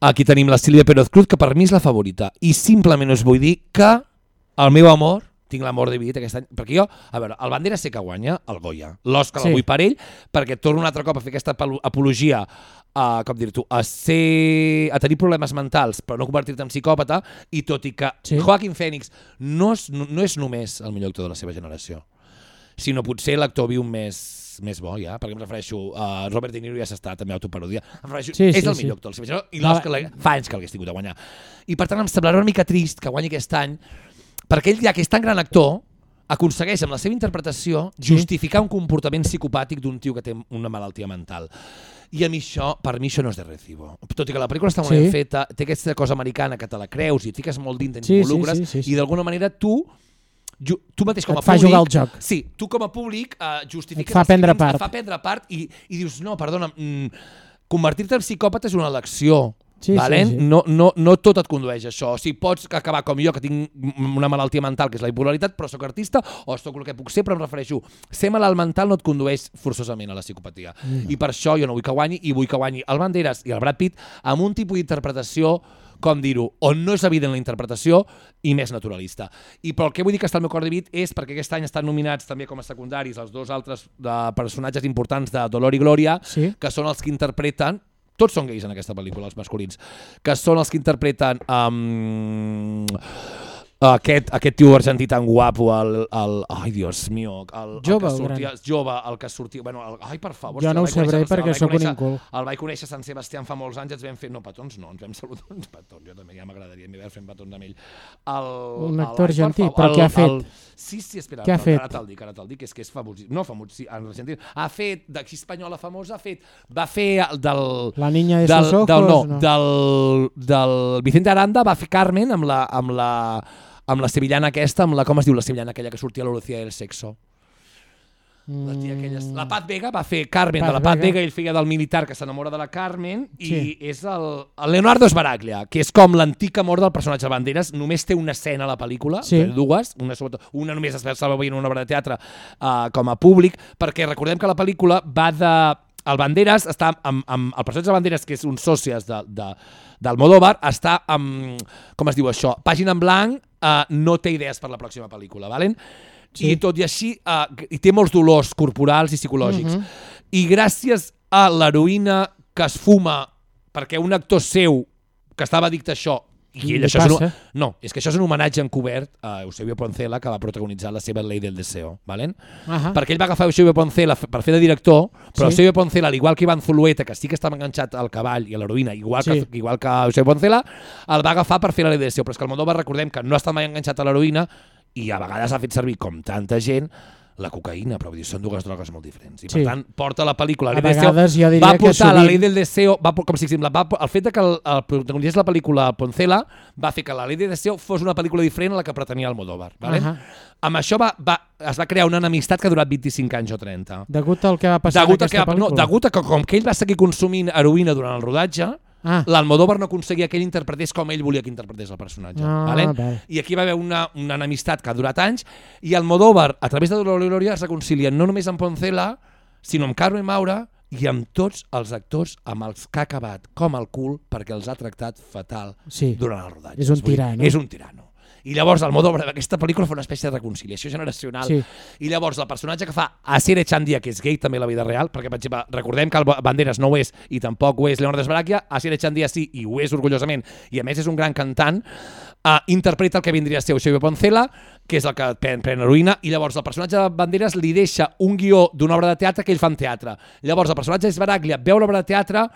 Aquí tenim la Sílvia Pérez Cruz, que per mi és la favorita. I simplement us vull dir que el meu amor, tinc l'amor dividit aquest any, perquè jo, a veure, el Bandera sé que guanya el Goya. L'Òscar Sí. el vull per ell, perquè torno un altre cop a fer aquesta apolo- apologia a, com dir-ho, a ser, a tenir problemes mentals, però no convertir-te en psicòpata, i tot i que Sí. sí. Joaquin Phoenix no és, no, no és només el millor actor de la seva generació, sinó potser l'actor viu més més bo ja, perquè em refereixo a Robert De Niro ja s'està també autoparodia em refereixo, Sí, és sí, el sí. millor actor seva generació i No, l'Òscar la- fa anys que l'hagués tingut a guanyar i per tant em semblarà una mica trist que guanyi aquest any perquè ell ja que és tan gran actor aconsegueix amb la seva interpretació Sí. justificar un comportament psicopàtic d'un tio que té una malaltia mental i a mi això, per mi això no és de recibo. Tot i que la pel·lícula està molt Sí. ben feta, té aquesta cosa americana que te la creus i et fiques molt dintre, Sí, sí, t'involucres sí, sí, sí. i d'alguna manera tu tu mateix com a Et fa públic... jugar al joc. Sí, tu com a públic uh, justifiques... Et fa prendre part. Et fa prendre part i, i dius, no, perdona, mm, convertir-te en psicòpata és una elecció. Sí, sí, valent? sí. No, no, no tot et condueix a això. O sigui, pots acabar com jo, que tinc una malaltia mental, que és la bipolaritat, però sóc artista, o sóc el que puc ser, però em refereixo, ser malalt mental no et condueix forçosament a la psicopatia. Mm. I per això jo no vull que guanyi, i vull que guanyi el Banderas i el Brad Pitt amb un tipus d'interpretació com dir-ho, on no és evident la interpretació i més naturalista. I però el que vull dir que està al meu cor dividit és perquè aquest any estan nominats també com a secundaris els dos altres de personatges importants de Dolor i Glòria, Sí. que són els que interpreten tots són gais en aquesta pel·lícula, els masculins, que són els que interpreten um, aquest, aquest tio argentí tan guapo, el, el ai, Dios mío, el, Jove el que sortia, gran? jove, el que sortia, bueno, el, ai, per favor, Jo no ho sabré conèixer- perquè sóc un incul. El vaig conèixer a Sant Sebastià fa molts anys, ens vam fer, no petons, no, ens vam saludar uns petons, jo també, ja m'agradaria m'hi vam fer petons amb ell. El, Un actor argentí, favor, però què ha fet? el- Sí, sí, espera, Què ha fet? ara te'l dic, ara te'l dic, és que és famós, no famós, sí, en argentí, ha fet, d'aquí espanyola famosa, ha fet, va fer el del... La niña de del, sus ojos, del, no, no. del, del Vicente Aranda va fer Carmen amb la, amb la, amb la sevillana aquesta, amb la, com es diu la sevillana aquella que sortia a la Lucía del Sexo? La tia aquella, la Pat Vega va fer Carmen Pat de la Pat Vega. Vega, ell feia del militar que s'enamora de la Carmen i Sí. és el, el Leonardo Sbaraglia, que és com l'antic amor del personatge de Banderas, només té una escena a la pel·lícula, Sí. dues, una, sobretot, una només es estava veient una obra de teatre uh, com a públic, perquè recordem que la pel·lícula va de... El Banderas està amb, amb el personatge de Banderas, que és un sòcies de, de, d'Almodóvar, està amb, com es diu això, pàgina en blanc, uh, no té idees per la pròxima pel·lícula, valen? Sí. I tot i així, uh, i té molts dolors corporals i psicològics. Mhm. I gràcies a l'heroïna que es fuma perquè un actor seu que estava addicte a això i ell, això és un, passa. no, és que això és un homenatge encobert a Eusebio Poncela que va protagonitzar la seva Ley del Deseo, valen? Ahà. perquè ell va agafar Eusebio Poncela per fer de director, però Sí. Eusebio Poncela, al igual que Ivan Zulueta, que sí que estava enganxat al cavall i a l'heroïna, igual, Sí. que, igual que Eusebio Poncela, el va agafar per fer la Ley del Deseo, però és que el Modóvar recordem que no està mai enganxat a l'heroïna i a vegades ha fet servir, com tanta gent, la cocaïna, però vull dir, són dues drogues molt diferents. I per Sí. tant, porta la pel·lícula A vegades jo diria va que portar la sovint- Ley del Deseo, va, com si va, el fet de que el, el protagonitzés la pel·lícula Poncela va fer que la Ley del Deseo fos una pel·lícula diferent a la que pretenia Almodóvar. Vale? Ahà. Amb això va, va, es va crear una enemistat que ha durat 25 anys o 30. Degut al que va passar Degut en a, que, aquesta no, pel·lícula. degut a que com que ell va seguir consumint heroïna durant el rodatge, Ah. l'Almodóvar no aconseguia que ell interpretés com ell volia que interpretés el personatge. Ah, vale? val. I aquí va haver una, una enemistat que ha durat anys i Almodóvar, a través de Dolor i Glòria, es reconcilia no només amb Poncela, sinó amb Carmen Maura i amb tots els actors amb els que ha acabat com el cul perquè els ha tractat fatal Sí. durant el rodatge. És un tirano. És un tirano. I llavors Almodóvar amb aquesta pel·lícula fa una espècie de reconciliació generacional Sí. i llavors el personatge que fa Asier Echandia, que és gay també a la vida real, perquè per exemple, recordem que el Banderas no ho és i tampoc ho és Leonardo Sbaraglia, Asier Echandia sí i ho és orgullosament i a més és un gran cantant, uh, interpreta el que vindria a ser Eusebio Poncela, que és el que pren, pren heroïna, i llavors el personatge de Banderas li deixa un guió d'una obra de teatre que ell fa en teatre. Llavors el personatge de Sbaraglia veu l'obra de teatre,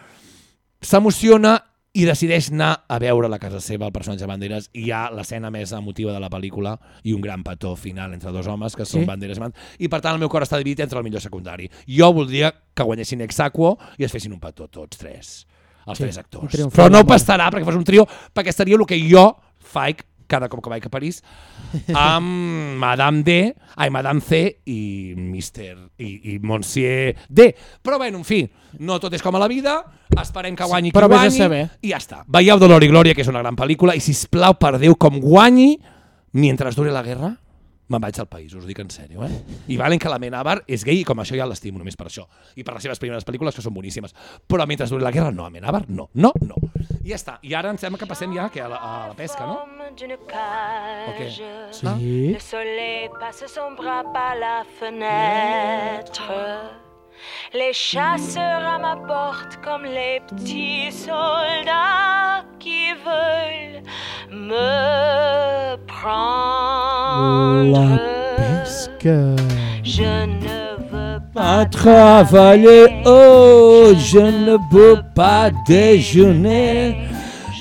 s'emociona i decideix anar a veure la casa seva, el personatge de Banderas, i hi ha l'escena més emotiva de la pel·lícula i un gran petó final entre dos homes, que són Sí. Banderas i Man- i per tant el meu cor està dividit entre el millor secundari. Jo voldria que guanyessin ex aequo i es fessin un petó tots tres, els Sí, tres actors. Però no passarà perquè fos un trio, perquè seria el que jo faig cada cop que vaig a París amb Madame D, ai, Madame C i Mister i, i Monsieur D. Però bé, en fi, no tot és com a la vida, esperem que guanyi però qui guanyi i ja està. Veieu Dolor i Glòria, que és una gran pel·lícula, i si plau per Déu, com guanyi, mentre dure la guerra, me'n vaig al país, us ho dic en sèrio, eh? I Valen que la Menabar és gay i com això ja l'estimo només per això. I per les seves primeres pel·lícules, que són boníssimes. Però mentre duri la guerra, no, Amenabar, no, no, no. I ja està. I ara em sembla que passem ja que a, la, a la pesca, no? d'une cage. Sí. Le soleil passe son bras par la fenêtre. Les chasseurs à ma porte comme les petits soldats qui veulent me prendre. La. Je ne veux pas travailler, oh, je ne peux pas déjeuner.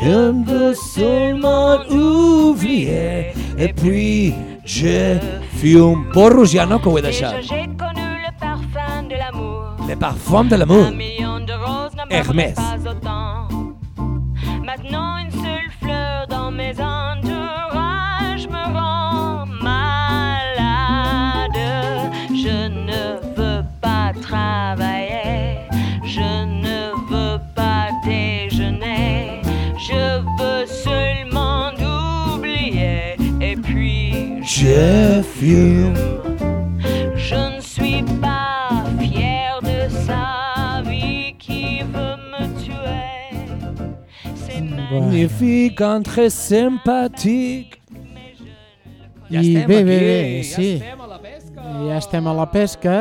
Je veux seulement oublier. Et puis, je fume. Porros ja no, que ho he deixat. L'amour. Le parfum de l'amour. Hermès. pas autant. Maintenant, une seule fleur dans mes entourages me rend malade. Je ne veux pas travailler. Je ne veux pas déjeuner. Je veux seulement oublier. Et puis, Je fume. je ne suis pas C'est Magnifique, très sympathique. Ja I estem bé, aquí, bé, bé, ja sí. estem a la pesca. Ja estem a la pesca.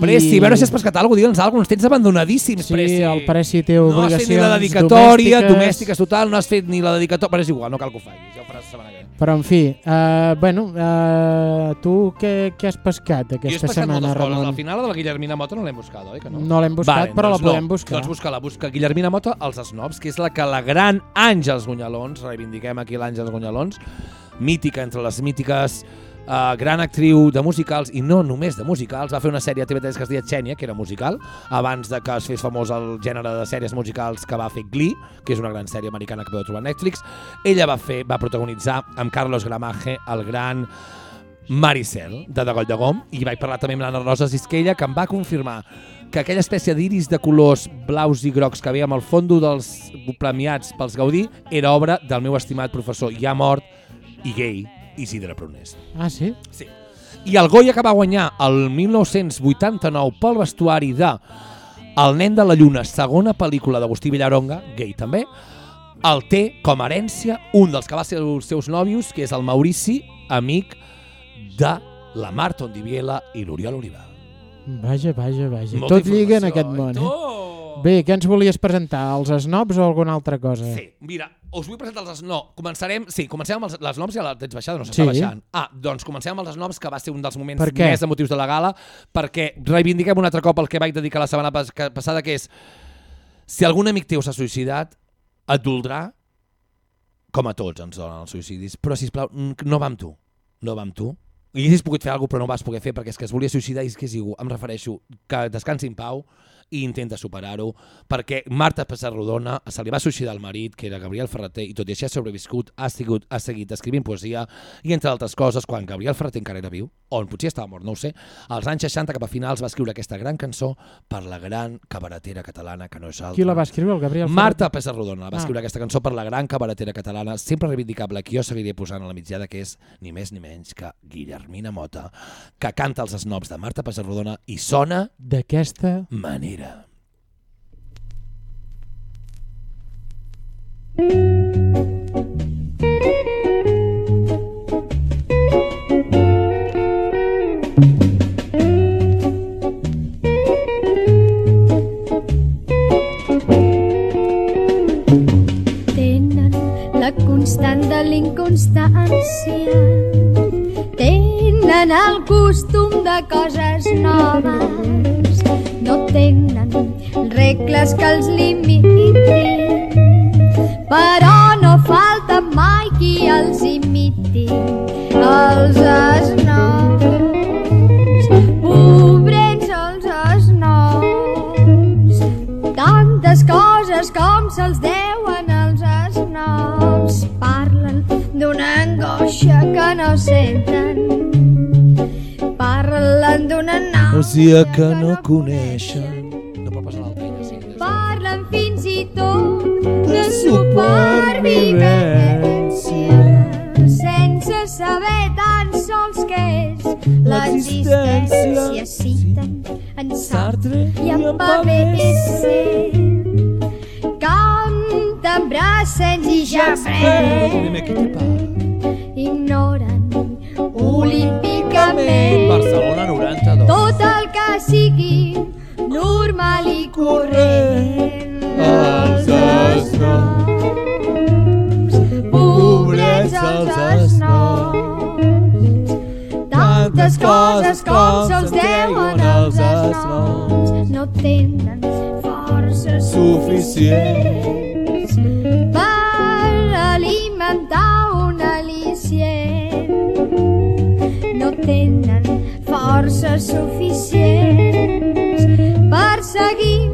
Preci, a veure si has pescat alguna cosa, digue'ns alguna cosa, ens tens abandonadíssims, Sí, Preci. el Preci té No has obligacions fet ni la dedicatòria, domèstiques. domèstiques total, no has fet ni la dedicatòria, però és igual, no cal que ho facis, ja ho faràs la setmana que ve. Però, en fi, uh, bueno, uh, tu què, què has pescat Jo he aquesta pescat setmana, moltes coses, Ramon? al final la de la Guillermina Mota no l'hem buscat, oi que no? No l'hem buscat, però la doncs podem no. buscar. Doncs busca-la, busca Guillermina Mota, Els Snobs, que és la que la gran Àngels Gunyalons, reivindiquem aquí l'Àngels Gunyalons, mítica entre les mítiques, uh, gran actriu de musicals, i no només de musicals, va fer una sèrie a TV3 que es deia Xènia, que era musical, abans de que es fes famós el gènere de sèries musicals que va fer Glee, que és una gran sèrie americana que podeu trobar a Netflix. Ella va fer, va protagonitzar amb Carlos Gramaje, el gran Maricel, de Degoll de Gom, i vaig parlar també amb l'Anna Rosa Sisquella, que em va confirmar que aquella espècie d'iris de colors blaus i grocs que veiem al fondo dels premiats pels Gaudí era obra del meu estimat professor ja mort i gay, Isidre Prunés. Ah, sí? Sí. I el Goya que va guanyar el 1989 pel vestuari de El nen de la lluna, segona pel·lícula d'Agustí Villaronga, gay també, el té com a herència un dels que va ser els seus nòvios, que és el Maurici, amic de la Marta Ondiviela i l'Oriol Oliva. Vaja, vaja, vaja. Molta Tot lliga en aquest món, eh? eh? Bé, què ens volies presentar? Els snobs o alguna altra cosa? Sí, mira, us vull presentar els... No, començarem... Sí, comencem amb els, les noms, ja la tens baixada, no s'està Sí. baixant. Ah, doncs comencem amb els noms, que va ser un dels moments més emotius de la gala, perquè reivindiquem un altre cop el que vaig dedicar la setmana pas passada, que és si algun amic teu s'ha suïcidat, et doldrà, com a tots ens donen els suïcidis, però, sisplau, no va amb tu. No va amb tu. I haguessis pogut fer alguna cosa, però no ho vas poder fer perquè és que es volia suïcidar i és que és igual. Em refereixo que descansi en pau i intenta superar-ho, perquè Marta Pessarrodona se li va suïcidar el marit, que era Gabriel Ferreter, i tot i així ha sobreviscut, ha, sigut, ha seguit escrivint poesia, i entre altres coses, quan Gabriel Ferreter encara era viu, o potser estava mort, no ho sé, als anys 60, cap a finals, va escriure aquesta gran cançó per la gran cabaretera catalana, que no és altra. Qui la va escriure, el Gabriel Marta Pessarrodona va Ah. escriure aquesta cançó per la gran cabaretera catalana, sempre reivindicable, que jo seguiré posant a la migdiada, que és ni més ni menys que Guillermina Mota, que canta els snobs de Marta Pessarrodona i sona D'aquesta... manera. Tenen la constant de l'inconstància. Tenen el costum de coses noves. No tenen regles que els limitin. Però no falta mai qui els imiti. Els esnobs. Pobrets els esnobs. Tantes coses com se'ls deuen als esnobs parlen d'una angoixa que no senten. Parlen d'una O nau, sigui que no coneixen. No pot passar l'altre. Sí. parlen fins i tot de supervivència sense saber tan sols què és l'existència. Citen en Sartre i en Pavese. Canten brassens i jafrès. Ignoren olímpicament Barcelona 92. tot el que sigui normal i corrent. Els esnobs, pobrets els esnobs, tantes coses com se'ls deuen als esnobs, no tenen força suficients per alimentar tenen forces suficients per seguir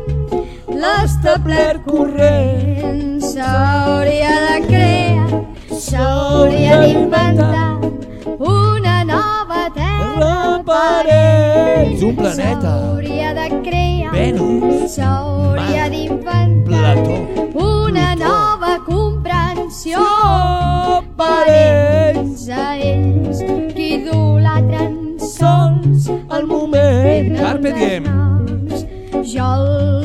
l'establert corrent. S'hauria de crear, s'hauria d'inventar una nova terra Parets, un planeta. S'hauria de crear, Venus. s'hauria d'inventar Plató. una nova comprensió per ells a ells que idolatren sols el moment Carpe diem. jo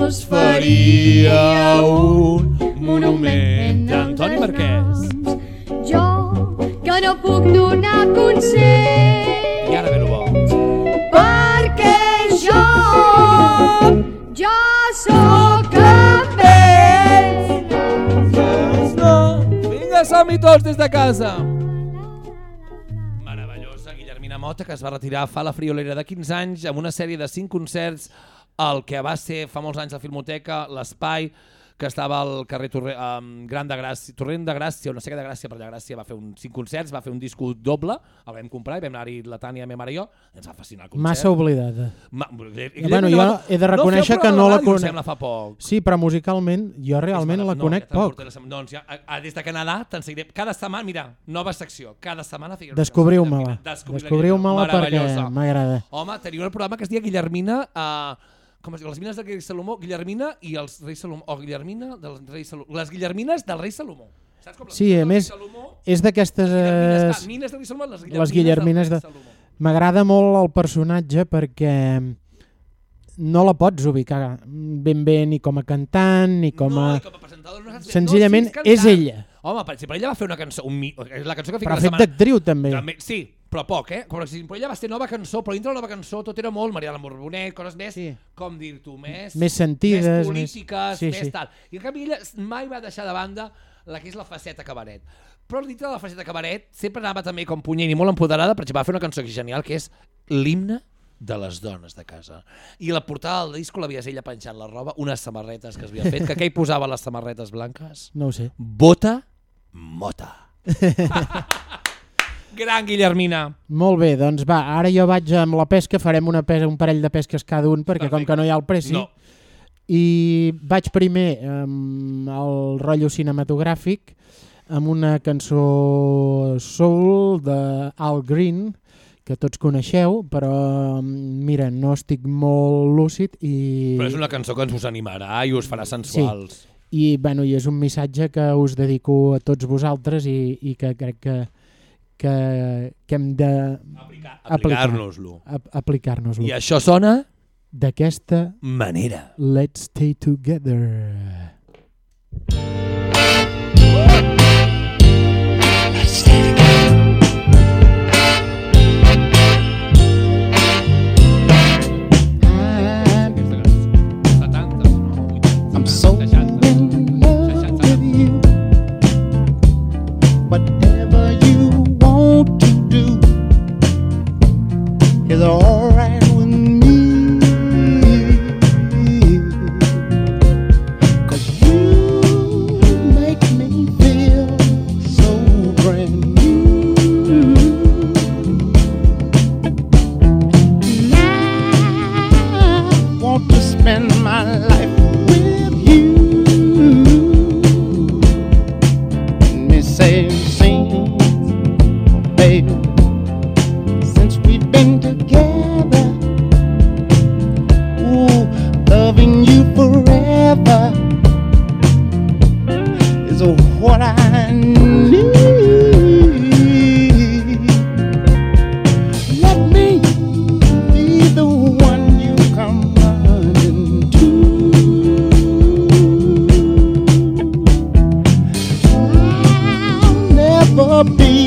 els faria un monument d'Antoni Marquès. jo que no puc donar consell som-hi tots des de casa! Meravellosa Guillermina Mota, que es va retirar fa la friolera de 15 anys amb una sèrie de 5 concerts al que va ser fa molts anys la Filmoteca, l'Espai, que estava al carrer Torre, um, Gran de Gràcia, Torrent de Gràcia, o no sé què de Gràcia, per allà Gràcia, va fer un, cinc concerts, va fer un disco doble, el vam comprar i vam anar-hi la Tània, ma mare i jo, ens va fascinar el concert. Massa oblidada. Ma, Eh, bueno, jo he de reconèixer no que no la conec. conec. Sembla fa poc. Sí, però musicalment jo realment la conec ja te'n poc. la Doncs ja, a, a, des de Canadà t'enseguiré. Cada setmana, mira, nova secció. Cada setmana Descobriu-me-la. Descobriu-me-la perquè m'agrada. Home, tenia un programa que es deia Guillermina... Uh, com es diu? Les mines del rei Salomó, Guillermina i els reis Salomó. O Guillermina del rei Salomó. Les Guillermines del rei Salomó. Saps com les Sí, a més, Salomó? és d'aquestes... Guillermines, eh, clar, mines del rei Salomó, les les Guillermines, Guillermines del de... rei Salomó. M'agrada molt el personatge perquè no la pots ubicar ben bé ni com a cantant ni com a... No, com a presentador no. Senzillament no, sí, és cantant. ella. Home, per exemple, ella va fer una cançó, un mi, és la cançó que fica Però ha la fet setmana... d'actriu també. també. Sí, però poc, eh? Sí, però ella va ser nova cançó, però dintre la nova cançó tot era molt Maria de la Morbonet, coses més, sí. com dir-t'ho, més... Més sentides, Més més- polítiques, sí, més sí. tal. I en canvi ella mai va deixar de banda la que és la faceta cabaret. Però dintre de la faceta cabaret sempre anava també com punyent i molt empoderada, per exemple, va fer una cançó que és genial, que és l'himne de les dones de casa. I la portada del disco l'havies ella penjant la roba, unes samarretes que es havia fet, que què hi posava les samarretes blanques? No ho sé. Bota, mota. Gran Guillermina. Molt bé, doncs va, ara jo vaig amb la pesca, farem una pesa, un parell de pesques cada un, perquè com que no hi ha el preci, No. i vaig primer amb el rotllo cinematogràfic, amb una cançó soul de Al Green, que tots coneixeu, però mira, no estic molt lúcid i... Però és una cançó que ens us animarà i us farà sensuals. Sí. I, bueno, I és un missatge que us dedico a tots vosaltres i, i que crec que, que, que hem de Aplicar- aplicar- aplicar-nos-lo. ap- aplicar-nos-lo. I això sona d'aquesta manera. Let's Stay Together. I'm is all be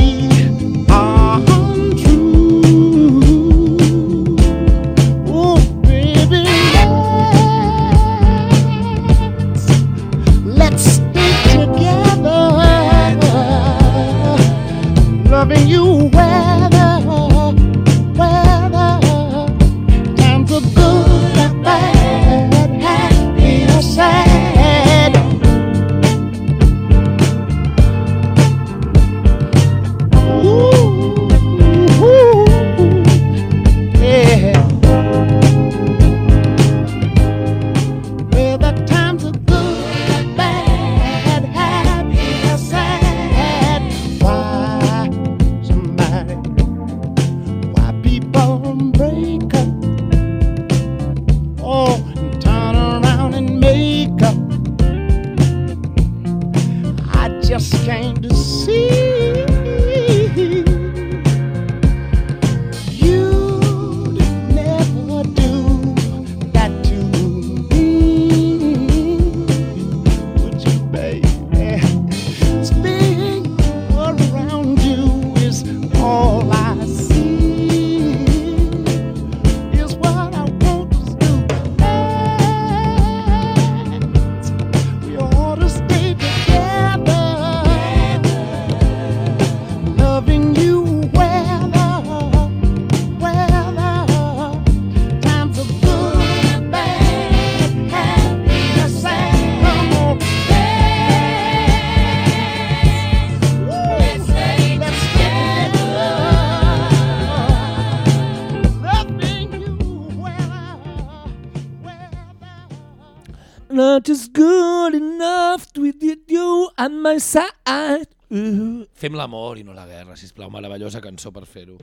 side. Uh, fem l'amor i no la guerra, sisplau, meravellosa cançó per fer-ho.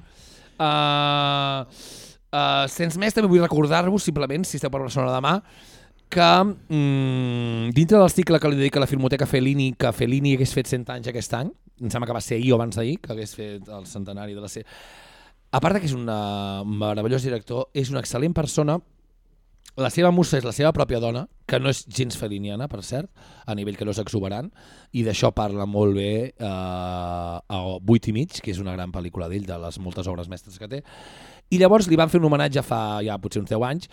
Uh, uh, sense més, també vull recordar-vos, simplement, si esteu per Barcelona demà, que mm, dintre del cicle que li dedica la Filmoteca Fellini, que Fellini hagués fet 100 anys aquest any, em sembla que va ser ahir o abans d'ahir, que hagués fet el centenari de la seva... A part que és un meravellós director, és una excel·lent persona la seva musa és la seva pròpia dona, que no és gens feliniana, per cert, a nivell que no és exuberant, i d'això parla molt bé eh, a 8 i mig, que és una gran pel·lícula d'ell, de les moltes obres mestres que té. I llavors li van fer un homenatge fa ja potser uns 10 anys,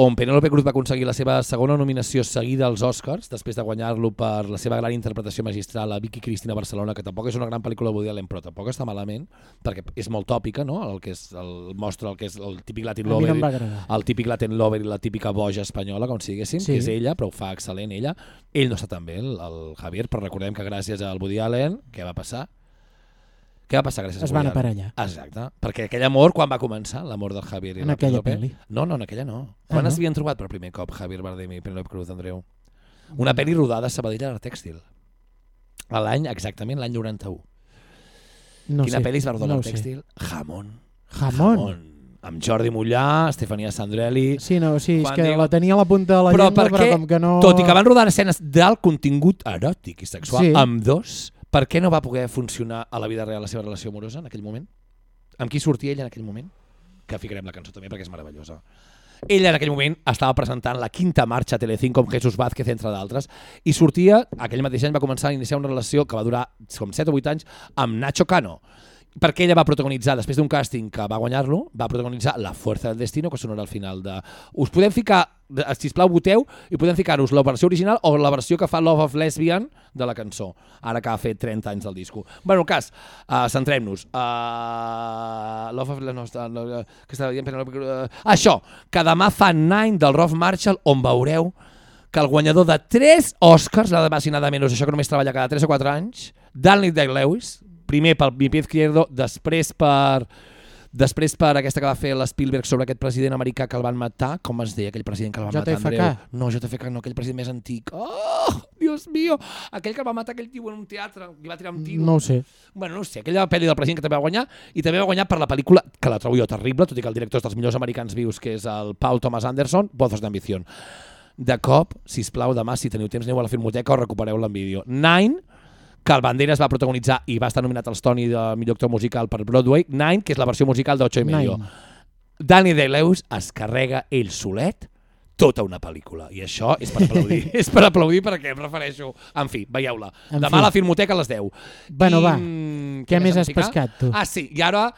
on Penélope Cruz va aconseguir la seva segona nominació seguida als Oscars, després de guanyar-lo per la seva gran interpretació magistral a Vicky Cristina Barcelona, que tampoc és una gran pel·lícula de Woody Allen, però tampoc està malament, perquè és molt tòpica, no? el que és el, mostra el que és el típic Latin no Lover, agradar. el típic Latin Lover i la típica boja espanyola, com si diguéssim, Sí. que és ella, però ho fa excel·lent ella. Ell no està tan bé, el, el Javier, però recordem que gràcies al Woody Allen, què va passar? Què va passar gràcies Es a van Woody Allen? aparellar. Exacte, perquè aquell amor, quan va començar, l'amor del Javier i En la aquella Penélope? pel·li. No, no, en aquella no. Ah, Quan no? es havien trobat per primer cop Javier Bardem i Penélope Cruz, Andreu? Una pel·li rodada a Sabadell a la Tèxtil. A l'any, exactament, l'any 91. No Quina sé, pel·li es va rodar no ho sé. Tèxtil? Jamón. Jamón. Amb Jordi Mollà, Estefania Sandrelli... Sí, no, sí, és que diu- la tenia a la punta de la però llengua, per però com que no... tot i que van rodar escenes d'alt contingut eròtic i sexual Sí. amb dos, per què no va poder funcionar a la vida real la seva relació amorosa en aquell moment? Amb qui sortia ella en aquell moment? Que ficarem la cançó també perquè és meravellosa. Ella en aquell moment estava presentant la quinta marxa a Telecinco amb Jesús Vázquez, entre d'altres, i sortia, aquell mateix any va començar a iniciar una relació que va durar com 7 o 8 anys amb Nacho Cano, perquè ella va protagonitzar, després d'un càsting que va guanyar-lo, va protagonitzar La Fuerza del Destino, que sonarà al final de... Us podem ficar, de- sisplau, voteu, i podem ficar-vos la versió original o la versió que fa Love of Lesbian de la cançó, ara que ha fet 30 anys del disco. Bueno, el cas, uh, centrem-nos. Uh, Love of no, no, uh, que estava dient uh, Això, que demà fa Nine del Rolf Marshall, on veureu que el guanyador de 3 Oscars, nada més i nada menys, això que només treballa cada 3 o 4 anys, Daniel Day-Lewis, primer pel Mi Pie Izquierdo, després per després per aquesta que va fer l'Spielberg sobre aquest president americà que el van matar, com es deia aquell president que el van matar. Andreu? No, JFK no, aquell president més antic. Oh, Dios mío! Aquell que el va matar aquell tio en un teatre, li va tirar un tiro. No ho sé. Bueno, no ho sé, aquella pel·li del president que també va guanyar i també va guanyar per la pel·lícula, que la trobo jo terrible, tot i que el director és dels millors americans vius, que és el Paul Thomas Anderson, Bozos d'ambició. De cop, si plau demà, si teniu temps, aneu a la Filmoteca o recupereu-la en vídeo. Nine, que el Banderas va protagonitzar i va estar nominat als Tony de millor actor musical per Broadway. Nine, que és la versió musical d'Ocho i medio. Danny Day-Lewis es carrega ell solet tota una pel·lícula. I això és per aplaudir. és per aplaudir perquè em refereixo... En fi, veieu-la. Demà fi. a la Filmoteca a les 10. Bueno, va. mm, Què més hem has pescat, tu? Ah, sí. I ara,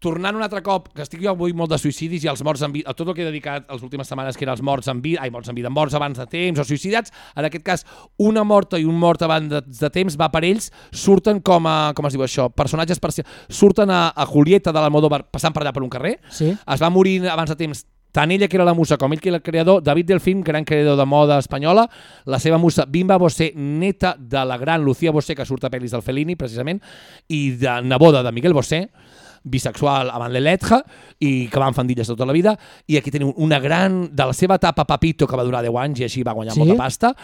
tornant un altre cop, que estic jo avui molt de suïcidis i els morts en vida, tot el que he dedicat les últimes setmanes, que eren els morts en vida, ai, morts en vida, morts abans de temps o suïcidats, en aquest cas, una morta i un mort abans de, de temps va per ells, surten com a, com es diu això, personatges parcials, surten a, a Julieta de l'Almodóvar passant per allà per un carrer, Sí. es va morir abans de temps tant ella que era la musa com ell que era el creador, David Delfín, gran creador de moda espanyola, la seva musa Bimba Bosé, neta de la gran Lucía Bosé, que surt a pel·lis del Fellini, precisament, i de neboda de Miguel Bosé, bisexual avant le lettre i que va amb fandilles tota la vida i aquí tenim una gran, de la seva etapa Papito que va durar 10 anys i així va guanyar Sí? molta pasta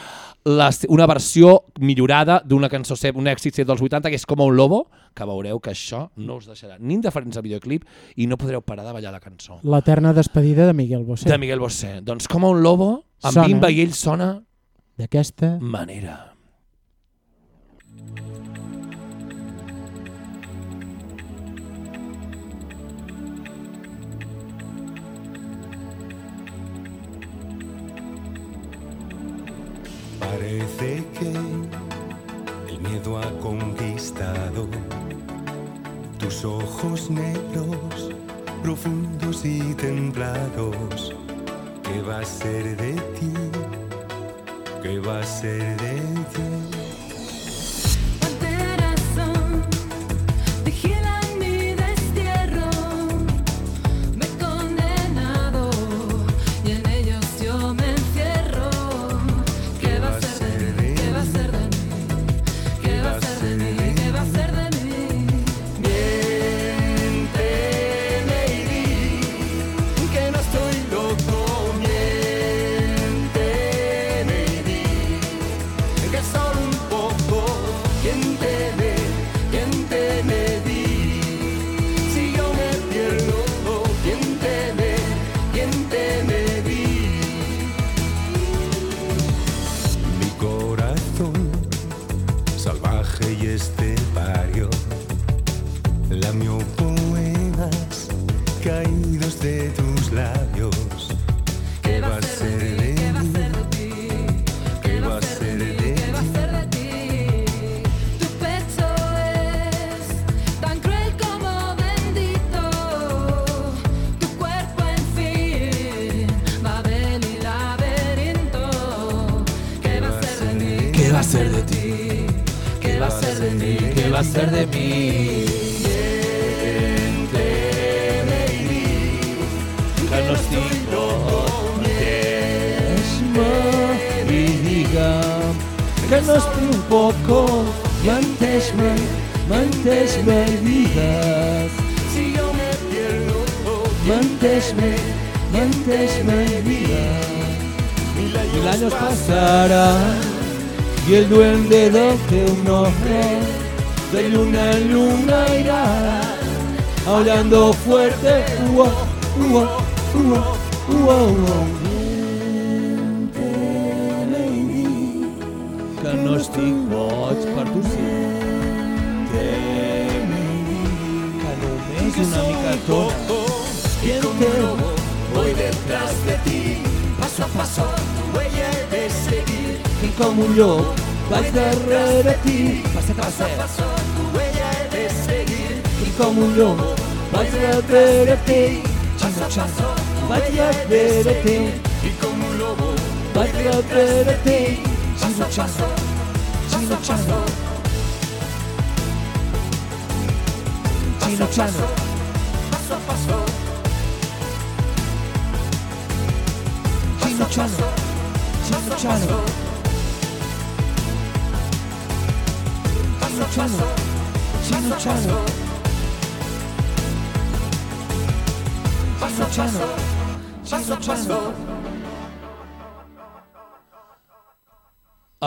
la, una versió millorada d'una cançó un èxit dels 80 que és com un lobo, que veureu que això no us deixarà ni indiferents al videoclip i no podreu parar de ballar la cançó L'eterna despedida de Miguel Bosé. de Miguel Bosé. Doncs com un lobo, amb Sona. Bimba i ell sona D'aquesta... manera. Parece que el miedo ha conquistado tus ojos negros, profundos y templados. ¿Qué va a ser de ti? ¿Qué va a ser de ti?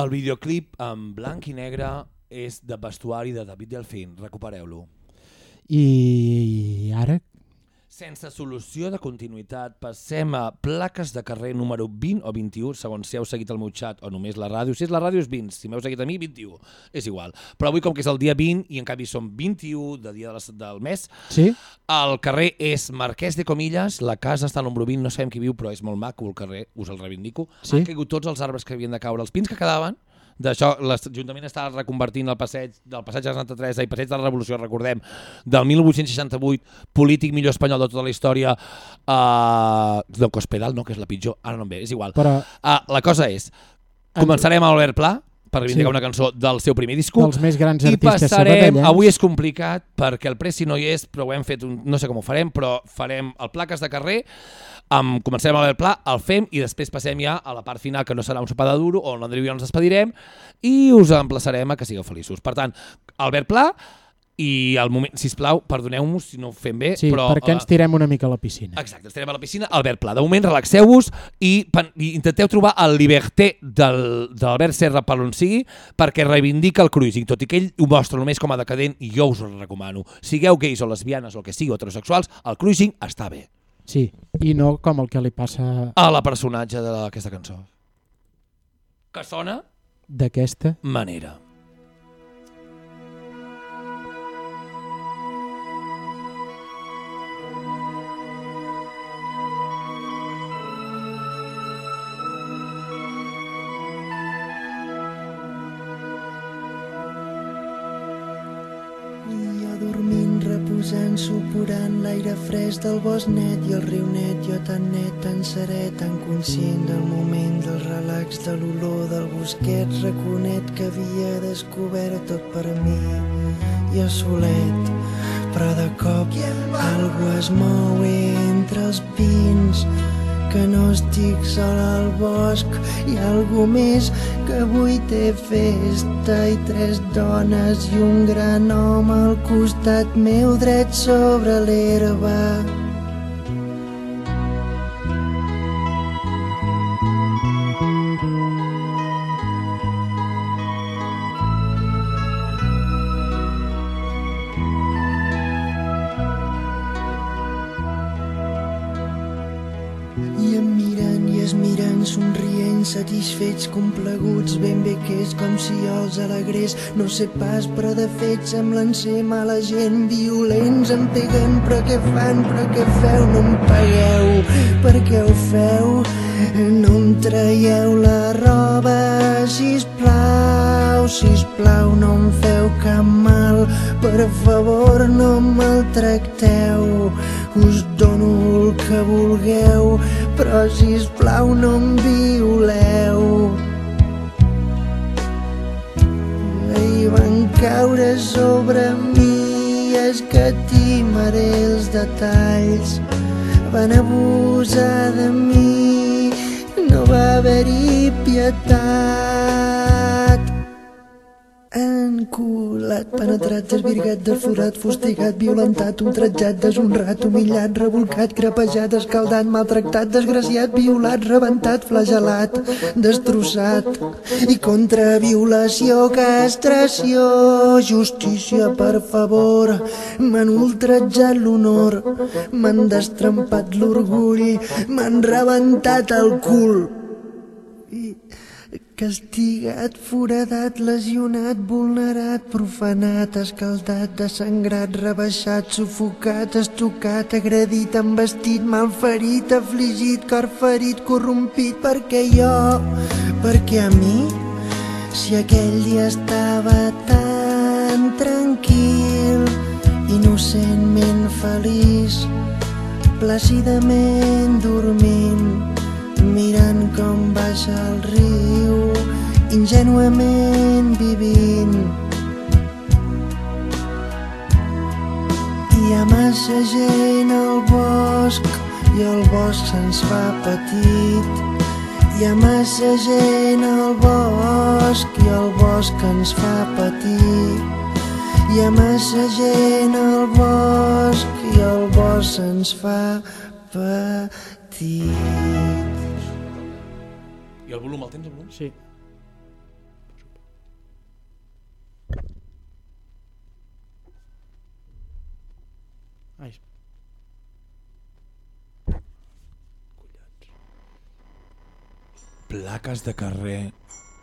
El videoclip en blanc i negre és de vestuari de David Delfín. Recupereu-lo. I Sense solució de continuïtat, passem a plaques de carrer número 20 o 21, segons si heu seguit el meu xat o només la ràdio. Si és la ràdio és 20, si m'heu seguit a mi, 21. És igual. Però avui, com que és el dia 20 i en canvi som 21 de dia de la, del mes, Sí? el carrer és Marquès de Comillas, la casa està al número 20, no sabem qui viu, però és molt maco el carrer, us el reivindico. Sí? Han caigut tots els arbres que havien de caure, els pins que quedaven, d'això l'Ajuntament està reconvertint el passeig del passeig de Santa Teresa i passeig de la Revolució, recordem, del 1868, polític millor espanyol de tota la història, uh, del Cospedal, no, que és la pitjor, ara no em ve, és igual. Però- Uh, la cosa és, començarem amb Albert Pla, per reivindicar Sí. una cançó del seu primer disco. Dels més grans I artistes passarem, avui és complicat perquè el Pressi no hi és, però ho hem fet, un, no sé com ho farem, però farem el Plaques de carrer, amb, començarem amb el Pla, el fem i després passem ja a la part final, que no serà un sopar de duro, on l'Andreu i jo ens despedirem i us emplaçarem a que sigueu feliços. Per tant, Albert Pla i al moment, sisplau, perdoneu-nos si no ho fem bé, Sí, però... perquè ens eh, tirem una mica a la piscina. Exacte, estarem a la piscina. Albert Pla, de moment relaxeu-vos i, i intenteu trobar el Liberté del- d'Albert Serra per on sigui perquè reivindica el cruising, tot i que ell ho mostra només com a decadent i jo us ho recomano. Sigueu gais o lesbianes o el que sigui, o heterosexuals, el cruising està bé. Sí, i no com el que li passa A la personatge d'aquesta cançó. Que sona d'aquesta. manera. Suporant l'aire fresc del bosc net i el riu net, jo tan net, tan serè, tan conscient del moment, del relax, de l'olor del bosquet raconet que havia descobert tot per mi. Jo solet, però de cop algú es mou entre els pins, que no estic sol al bosc i algú més que avui té festa i tres dones i un gran home al costat meu dret sobre l'herba. Complaguts, ben bé que és com si els alegrés. No sé pas, però de fet semblen ser mala gent, violents, em peguen, però què fan, però què feu, no em pagueu, per què ho feu? No traieu la roba, sisplau, sisplau, no em feu cap mal, per favor no em maltracteu, us dono el que vulgueu, però sisplau no em violeu. I van caure sobre mi, escatimaré els detalls, van abusar de mi, no va haver-hi pietat. Enculat, penetrat, desvirgat, desflorat, fustigat, violentat, ultratjat, deshonrat, humillat, revolcat, crepejat, escaldat, maltractat, desgraciat, violat, rebentat, flagelat, destrossat. I contra violació, castració, justícia, per favor. M'han ultratjat l'honor, m'han destrempat l'orgull, m'han rebentat el cul. Castigat, foradat, lesionat, vulnerat, profanat, escaldat, desangrat, rebaixat, sufocat, estocat, agredit, embestit, malferit, afligit, cor ferit, corrompit, perquè jo, perquè a mi, si aquell dia estava tan tranquil, innocentment feliç, plàcidament dormint, mirant com baixa el riu, ingenuament vivint. Hi ha massa gent al bosc i el bosc se'ns fa petit. Hi ha massa gent al bosc i el bosc ens fa patir. Hi ha massa gent al bosc i el bosc ens fa patir. I el volum, el tens el volum? Sí. Ai. Plaques de carrer,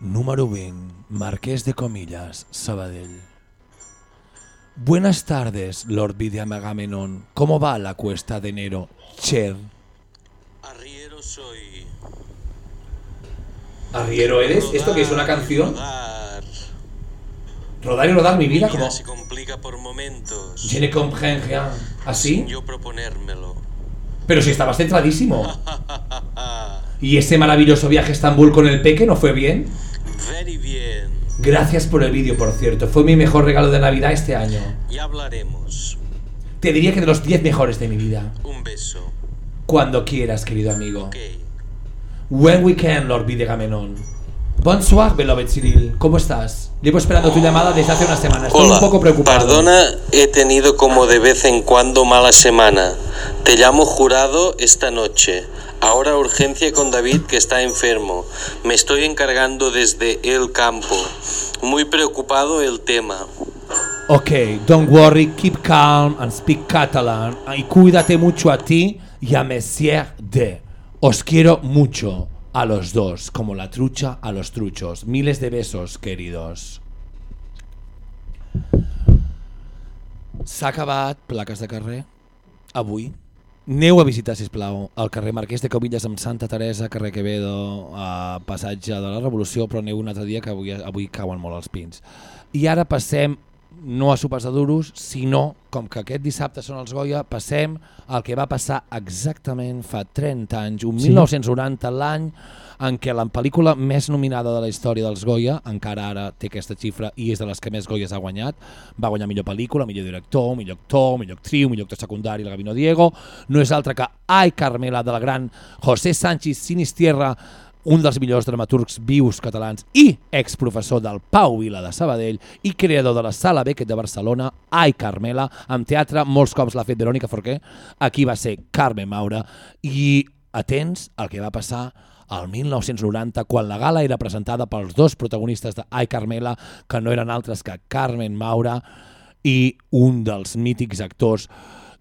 número 20, Marqués de Comillas, Sabadell. Buenas tardes, Lord Vidiamagamenon. ¿Cómo va la cuesta de enero? Cher. Arriero soy. ¿Arriero eres? ¿Esto que es una canción? Rodar. Y rodar mi vida como... se complica por momentos. Je ne comprends rien. ¿Así? Sin yo proponérmelo. Pero si estabas centradísimo. ¿Y ese maravilloso viaje a Estambul con el peque no fue bien? Very bien. Gracias por el vídeo, por cierto. Fue mi mejor regalo de Navidad este año. Ya hablaremos. Te diría que de los 10 mejores de mi vida. Un beso. Cuando quieras, querido amigo. When we can, Lord Videgamenon. Bonsoir, beloved Cyril. ¿Cómo estás? Llevo esperando tu llamada desde hace una semana. Estoy Hola, un poco preocupado. perdona, he tenido como de vez en cuando mala semana. Te llamo jurado esta noche. Ahora urgencia con David que está enfermo. Me estoy encargando desde el campo. Muy preocupado el tema. Ok, don't worry, keep calm and speak Catalan. Y cuídate mucho a ti y a Messier D. Os quiero mucho a los dos, como la trucha a los truchos. Miles de besos, queridos. S'ha acabat plaques de carrer avui. Aneu a visitar, sisplau, el carrer Marquès de Comillas amb Santa Teresa, carrer Quevedo, a passatge de la Revolució, però aneu un altre dia que avui, avui cauen molt els pins. I ara passem no a sopars de duros, sinó, com que aquest dissabte són els Goya, passem al que va passar exactament fa 30 anys, un Sí. 1990, l'any en què la pel·lícula més nominada de la història dels Goya, encara ara té aquesta xifra i és de les que més Goyas ha guanyat, va guanyar millor pel·lícula, millor director, millor actor, millor actriu, millor actor secundari, el Gavino Diego, no és altra que Ai Carmela, de la gran José Sánchez Sinistierra, un dels millors dramaturgs vius catalans i exprofessor del Pau Vila de Sabadell i creador de la Sala Beckett de Barcelona, Ai Carmela, amb teatre molts cops l'ha fet Verònica Forqué, aquí va ser Carmen Maura i atents al que va passar al 1990 quan la gala era presentada pels dos protagonistes de Ai Carmela, que no eren altres que Carmen Maura i un dels mítics actors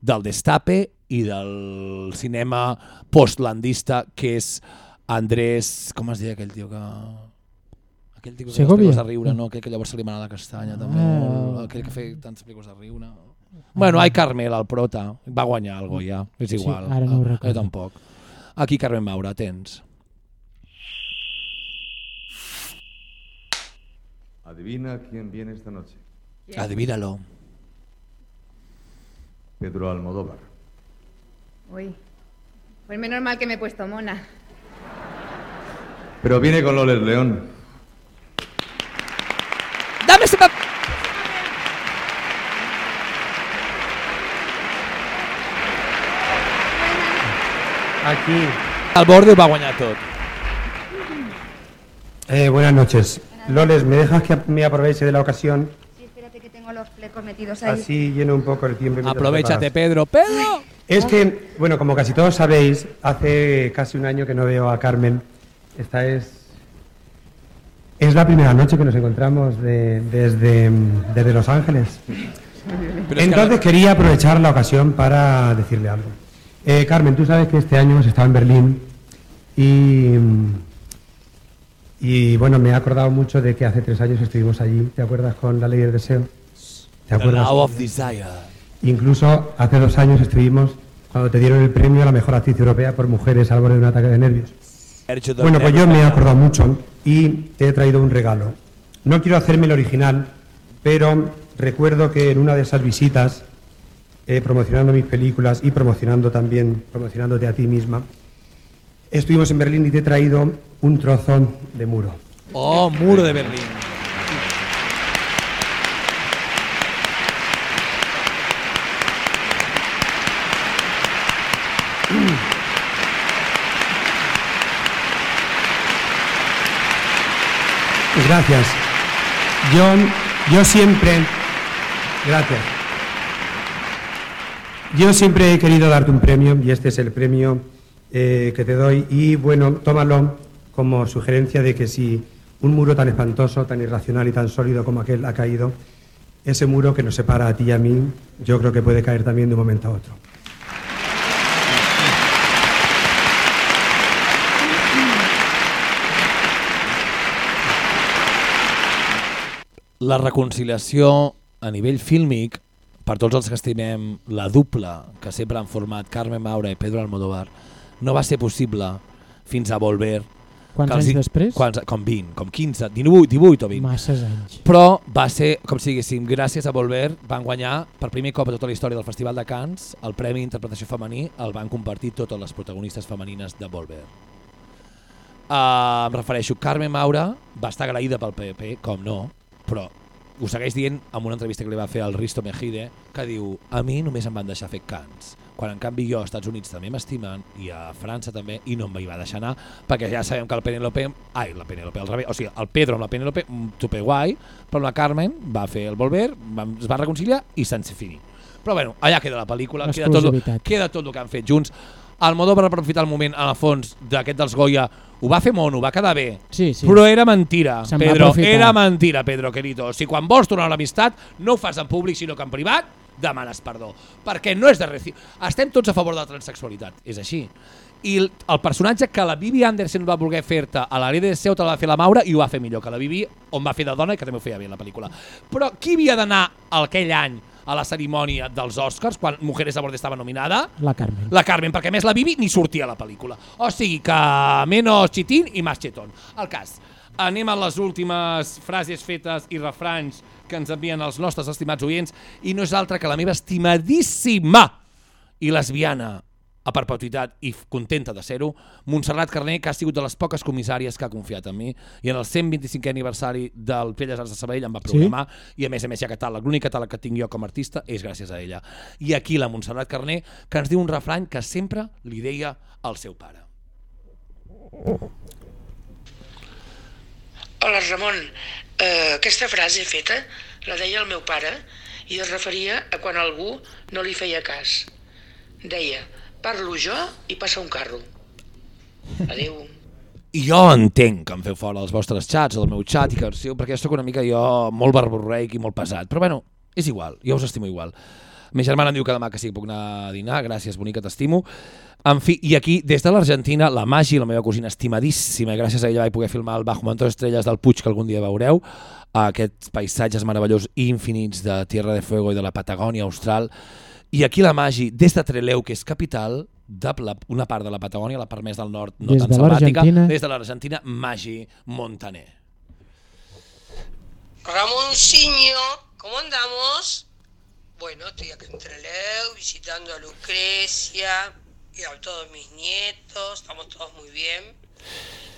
del Destape i del cinema postlandista que és Andrés, com es deia aquell tio que... Aquell tio que Segovia? feia de riure, no? Aquell que llavors se li manava la castanya, ah. també. Ah. Aquell que feia tants pel·lícules de riure. Bueno, ai Carmel, el prota, va guanyar algo ja, és igual. Sí, ara no ho ah, recordo. Jo tampoc. Aquí Carmen Maura, tens. Adivina quién viene esta noche. Yeah. Adivínalo. Pedro Almodóvar. Uy, pues menos mal que me he puesto mona. Pero viene con Loles León. Dame ese papel. Aquí. El borde va guanyar tot. Eh, buenas noches. Loles, ¿me dejas que me aproveche de la ocasión? Sí, espérate que tengo los flecos metidos ahí. Así lleno un poco el tiempo. Aprovechate. Pedro. ¡Pedro! Es que, bueno, como casi todos sabéis, hace casi un año que no veo a Carmen. Esta es. Es la primera noche que nos encontramos de- desde, desde Los Ángeles. Entonces quería aprovechar la ocasión para decirle algo. Eh, Carmen, tú sabes que este año hemos estado en Berlín y, y bueno, me he acordado mucho de que hace tres años estuvimos allí. ¿Te acuerdas con la ley del deseo? ¿Te acuerdas? Law of Desire. Incluso hace dos años estuvimos cuando te dieron el premio a la mejor actriz europea por mujeres al borde de un ataque de nervios. Bueno, pues yo me he acordado mucho y te he traído un regalo. No quiero hacerme el original, pero recuerdo que en una de esas visitas, eh, promocionando mis películas y promocionando también, promocionándote a ti misma, estuvimos en Berlín y te he traído un trozo de muro. Oh, muro de Berlín. Gracias. Yo, siempre. Gracias. Yo siempre he querido darte un premio y este es el premio eh, que te doy. Y bueno, tómalo como sugerencia de que si un muro tan espantoso, tan irracional y tan sólido como aquel ha caído, ese muro que nos separa a ti y a mí, yo creo que puede caer también de un momento a otro. La reconciliació a nivell fílmic, per tots els que estimem la dupla que sempre han format Carmen Maura i Pedro Almodóvar, no va ser possible fins a Volver. Quants els anys després? Quants, com 20, com 15, 18, 18 o 20. Masses anys. Però va ser, com si diguéssim, gràcies a Volver van guanyar per primer cop a tota la història del Festival de Cannes el Premi d'Interpretació Femení el van compartir totes les protagonistes femenines de Volver. Uh, em refereixo, Carmen Maura va estar agraïda pel PP, com no, però ho segueix dient en una entrevista que li va fer al Risto Mejide, que diu, a mi només em van deixar fer cants, quan en canvi jo als Estats Units també m'estimen, i a França també, i no em va deixar anar, perquè ja sabem que el Penélope, ai, la Penélope al revés, o sigui, el Pedro amb la Penélope, un tope guai, però la Carmen va fer el Volver, va, es va reconciliar i sense finir. Però bueno, allà queda la pel·lícula, queda tot, queda tot el que han fet junts. El Modó per aprofitar el moment, en el fons, d'aquest dels Goya, ho va fer mono, va quedar bé. Sí, sí. Però era mentira, Se'n va Pedro. aprofitar. Era mentira, Pedro, querido. Si quan vols tornar a l'amistat, no ho fas en públic, sinó que en privat demanes perdó. Perquè no és de reci... Estem tots a favor de la transexualitat, és així. I el, el personatge que la Vivi Anderson va voler fer-te a la de Seu te la va fer la Maura i ho va fer millor que la Vivi, on va fer de dona i que també ho feia bé la pel·lícula. Però qui havia d'anar aquell any a la cerimònia dels Oscars, quan Mujeres a Borde estava nominada? La Carmen. La Carmen, perquè més la Bibi ni sortia a la pel·lícula. O sigui que menos xitín i més xetón. El cas, anem a les últimes frases fetes i refranys que ens envien els nostres estimats oients i no és altra que la meva estimadíssima i lesbiana a perpetuïtat i contenta de ser-ho, Montserrat Carné, que ha sigut de les poques comissàries que ha confiat en mi, i en el 125è aniversari del Belles Arts de Sabadell em va Sí? programar, i a més a més hi ha catàleg. L'únic catàleg que tinc jo com a artista és gràcies a ella. I aquí la Montserrat Carné, que ens diu un refrany que sempre li deia al seu pare. Hola, Ramon. Uh, aquesta frase feta la deia el meu pare i es referia a quan algú no li feia cas. Deia, parlo jo i passa un carro. Adéu. I jo entenc que em feu fora dels vostres xats del meu xat i que sí, perquè sóc una mica jo molt barborreic i molt pesat, però bueno, és igual, jo us estimo igual. Ma germana em diu que demà que sí puc anar a dinar, gràcies, bonica, t'estimo. En fi, i aquí, des de l'Argentina, la Magi, la meva cosina estimadíssima, gràcies a ella vaig poder filmar el Bajo Manto Estrelles del Puig, que algun dia veureu, aquests paisatges meravellosos i infinits de Tierra de Fuego i de la Patagònia austral. I aquí la Magi, des de Treleu, que és capital de la, una part de la Patagònia, la part més del nord, no Des tan de l'Argentina. des de l'Argentina, Magi Montaner. ¿cómo andamos? Bueno, estoy acá en Trelew visitando a Lucrecia y a todos mis nietos, estamos todos muy bien.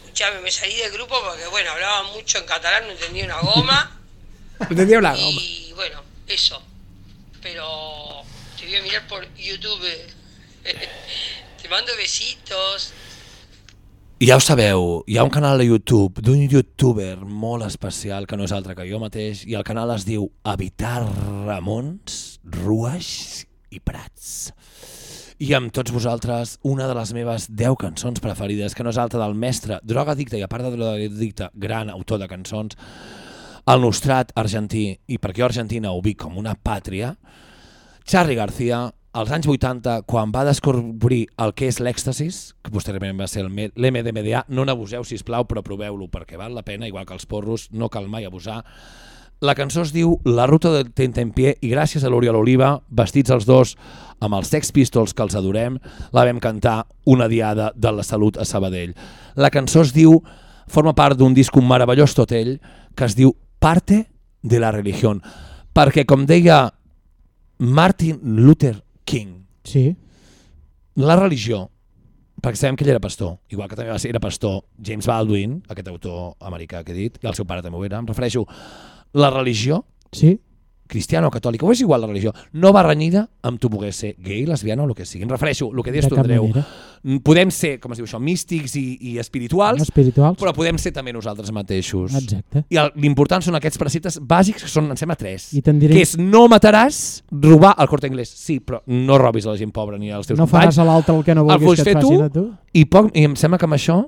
Escuchame, me salí del grupo porque, bueno, hablaba mucho en catalán, no entendía una goma. Entendía una goma. Y bueno, eso. Pero te voy a mirar por YouTube. te mando besitos. Ja ho sabeu, hi ha un canal de YouTube d'un youtuber molt especial que no és altre que jo mateix i el canal es diu Habitar Ramons, Ruas i Prats. I amb tots vosaltres, una de les meves 10 cançons preferides, que no és altra del mestre drogadicte i a part de drogadicte, gran autor de cançons, el nostrat argentí, i perquè jo Argentina ho vic com una pàtria, Charlie García, als anys 80, quan va descobrir el que és l'èxtasis, que posteriorment va ser l'MDMA, no n'abuseu, si plau, però proveu-lo, perquè val la pena, igual que els porros, no cal mai abusar. La cançó es diu La ruta del Tentempié i gràcies a l'Oriol Oliva, vestits els dos amb els Sex Pistols que els adorem, la vam cantar una diada de la salut a Sabadell. La cançó es diu, forma part d'un disc un meravellós tot ell, que es diu Parte de la religión. Perquè, com deia Martin Luther King, Sí. la religió, perquè sabem que ell era pastor, igual que també va ser, era pastor James Baldwin, aquest autor americà que he dit, i el seu pare també ho era, em refereixo, la religió, Sí. Cristiana o catòlica, o és igual la religió, no va renyida amb tu pogués ser gay, lesbiana o el que sigui. Em refereixo, el que dius De tu, Andreu, manera. mm, podem ser, com es diu això, místics i, i espirituals, Espirituals. però podem ser també nosaltres mateixos. Exacte. I l'important són aquests preceptes bàsics, que són, em sembla, tres. I diré- Que és no mataràs, robar al corte inglès, sí, però no robis a la gent pobra ni als teus No companys. faràs a l'altre el que no vulguis que et facin a tu. I, poc, I em sembla que amb això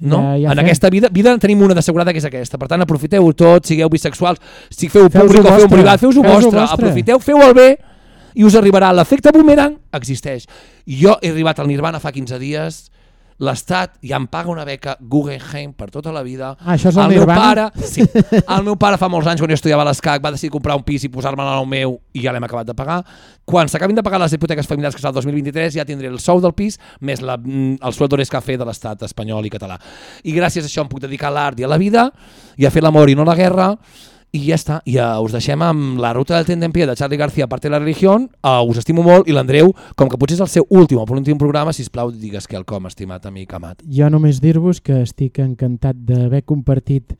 no? Ja- ja en fem. aquesta vida, vida en tenim una d'assegurada que és aquesta. Per tant, aprofiteu tot, sigueu bisexuals, si feu públic o feu privat, feu-ho feu-ho vostre, vostre. aprofiteu, feu el bé i us arribarà. L'efecte boomerang existeix. Jo he arribat al Nirvana fa 15 dies, l'Estat ja em paga una beca Guggenheim per tota la vida. Ah, això és el meu Nirvana? pare, sí, el meu pare fa molts anys, quan jo estudiava a l'ESCAC, va decidir comprar un pis i posar-me al meu i ja l'hem acabat de pagar. Quan s'acabin de pagar les hipoteques familiars que serà el 2023, ja tindré el sou del pis més la, mm, el sueldo de cafè de l'estat espanyol i català. I gràcies a això em puc dedicar a l'art i a la vida i a fer l'amor i no la guerra i ja està, ja us deixem amb la ruta del Tentempié de Charlie García, parte de la religión, uh, us estimo molt, i l'Andreu, com que potser és el seu últim o penúltim programa, si plau digues que el com, estimat amic amat. Jo només dir-vos que estic encantat d'haver compartit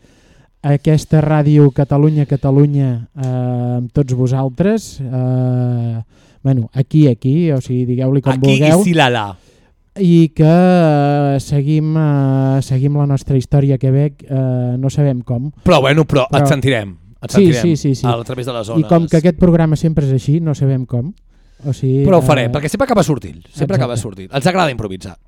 aquesta ràdio Catalunya-Catalunya eh, amb tots vosaltres. Eh, bueno, aquí, aquí, o sigui, digueu-li com Aquí vulgueu. i si la. I que eh, seguim, eh, seguim la nostra història a Quebec, eh, no sabem com. Però bueno, però, et sentirem. Et sí, sí, sí, sí. a través de les I ones. com que aquest programa sempre és així, no sabem com. O sigui, Però ho farem, eh, perquè sempre acaba sortint. Sempre exacte. acaba sortint. Els agrada improvisar.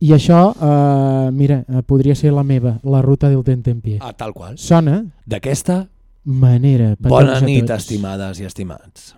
I això, eh, mira, eh, podria ser la meva, la ruta del Tentempié. Ah, tal qual. Sona D'aquesta manera. bona nit, estimades i estimats.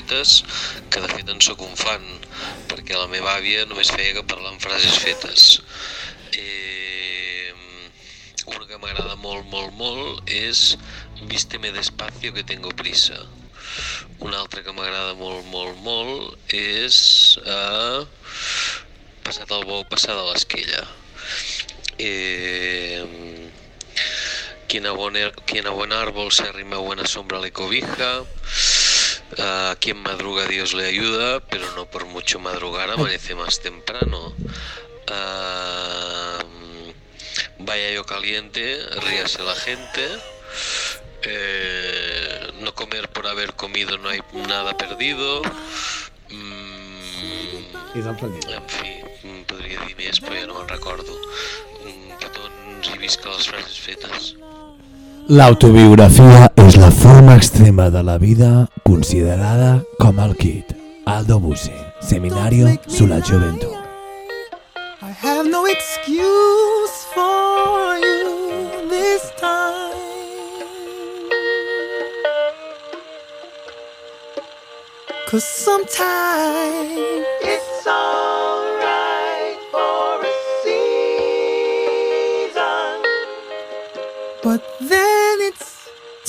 Fetes, que de fet en sóc un fan, perquè la meva àvia només feia que parlar amb frases fetes. Eh, una que m'agrada molt, molt, molt és Vísteme despacio que tengo prisa. Una altra que m'agrada molt, molt, molt és eh, Passat el bou, passada l'esquella. Eh, quien, a buen, er- quien a buen árbol se arrima buena sombra le cobija. A quien madruga Dios le ayuda, pero no por mucho madrugar amanece más temprano. Ah, vaya yo caliente, ríase la gente. Eh, no comer por haber comido no hay nada perdido. Mm, en fi, mm, podria dir més, però ja no me'n recordo. Mm, Petons i visca les frases fetes. La autobiografía es la forma extrema de la vida considerada como el kit. Aldo Buse, Seminario sulla Juventud. I have no excuse for this time. Cause it's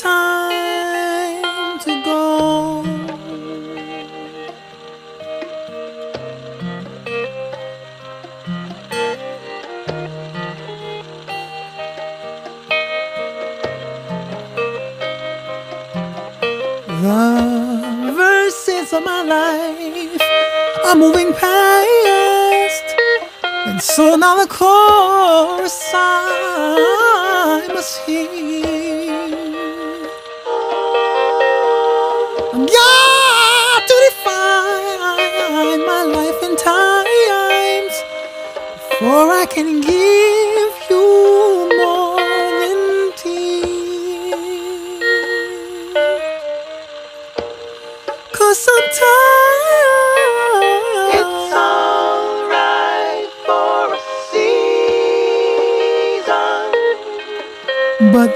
time to go. The verses of my life are moving past, and so now the chorus I must hear. Define my life and times before I can give you more than tears. Cause sometimes it's alright for a season, but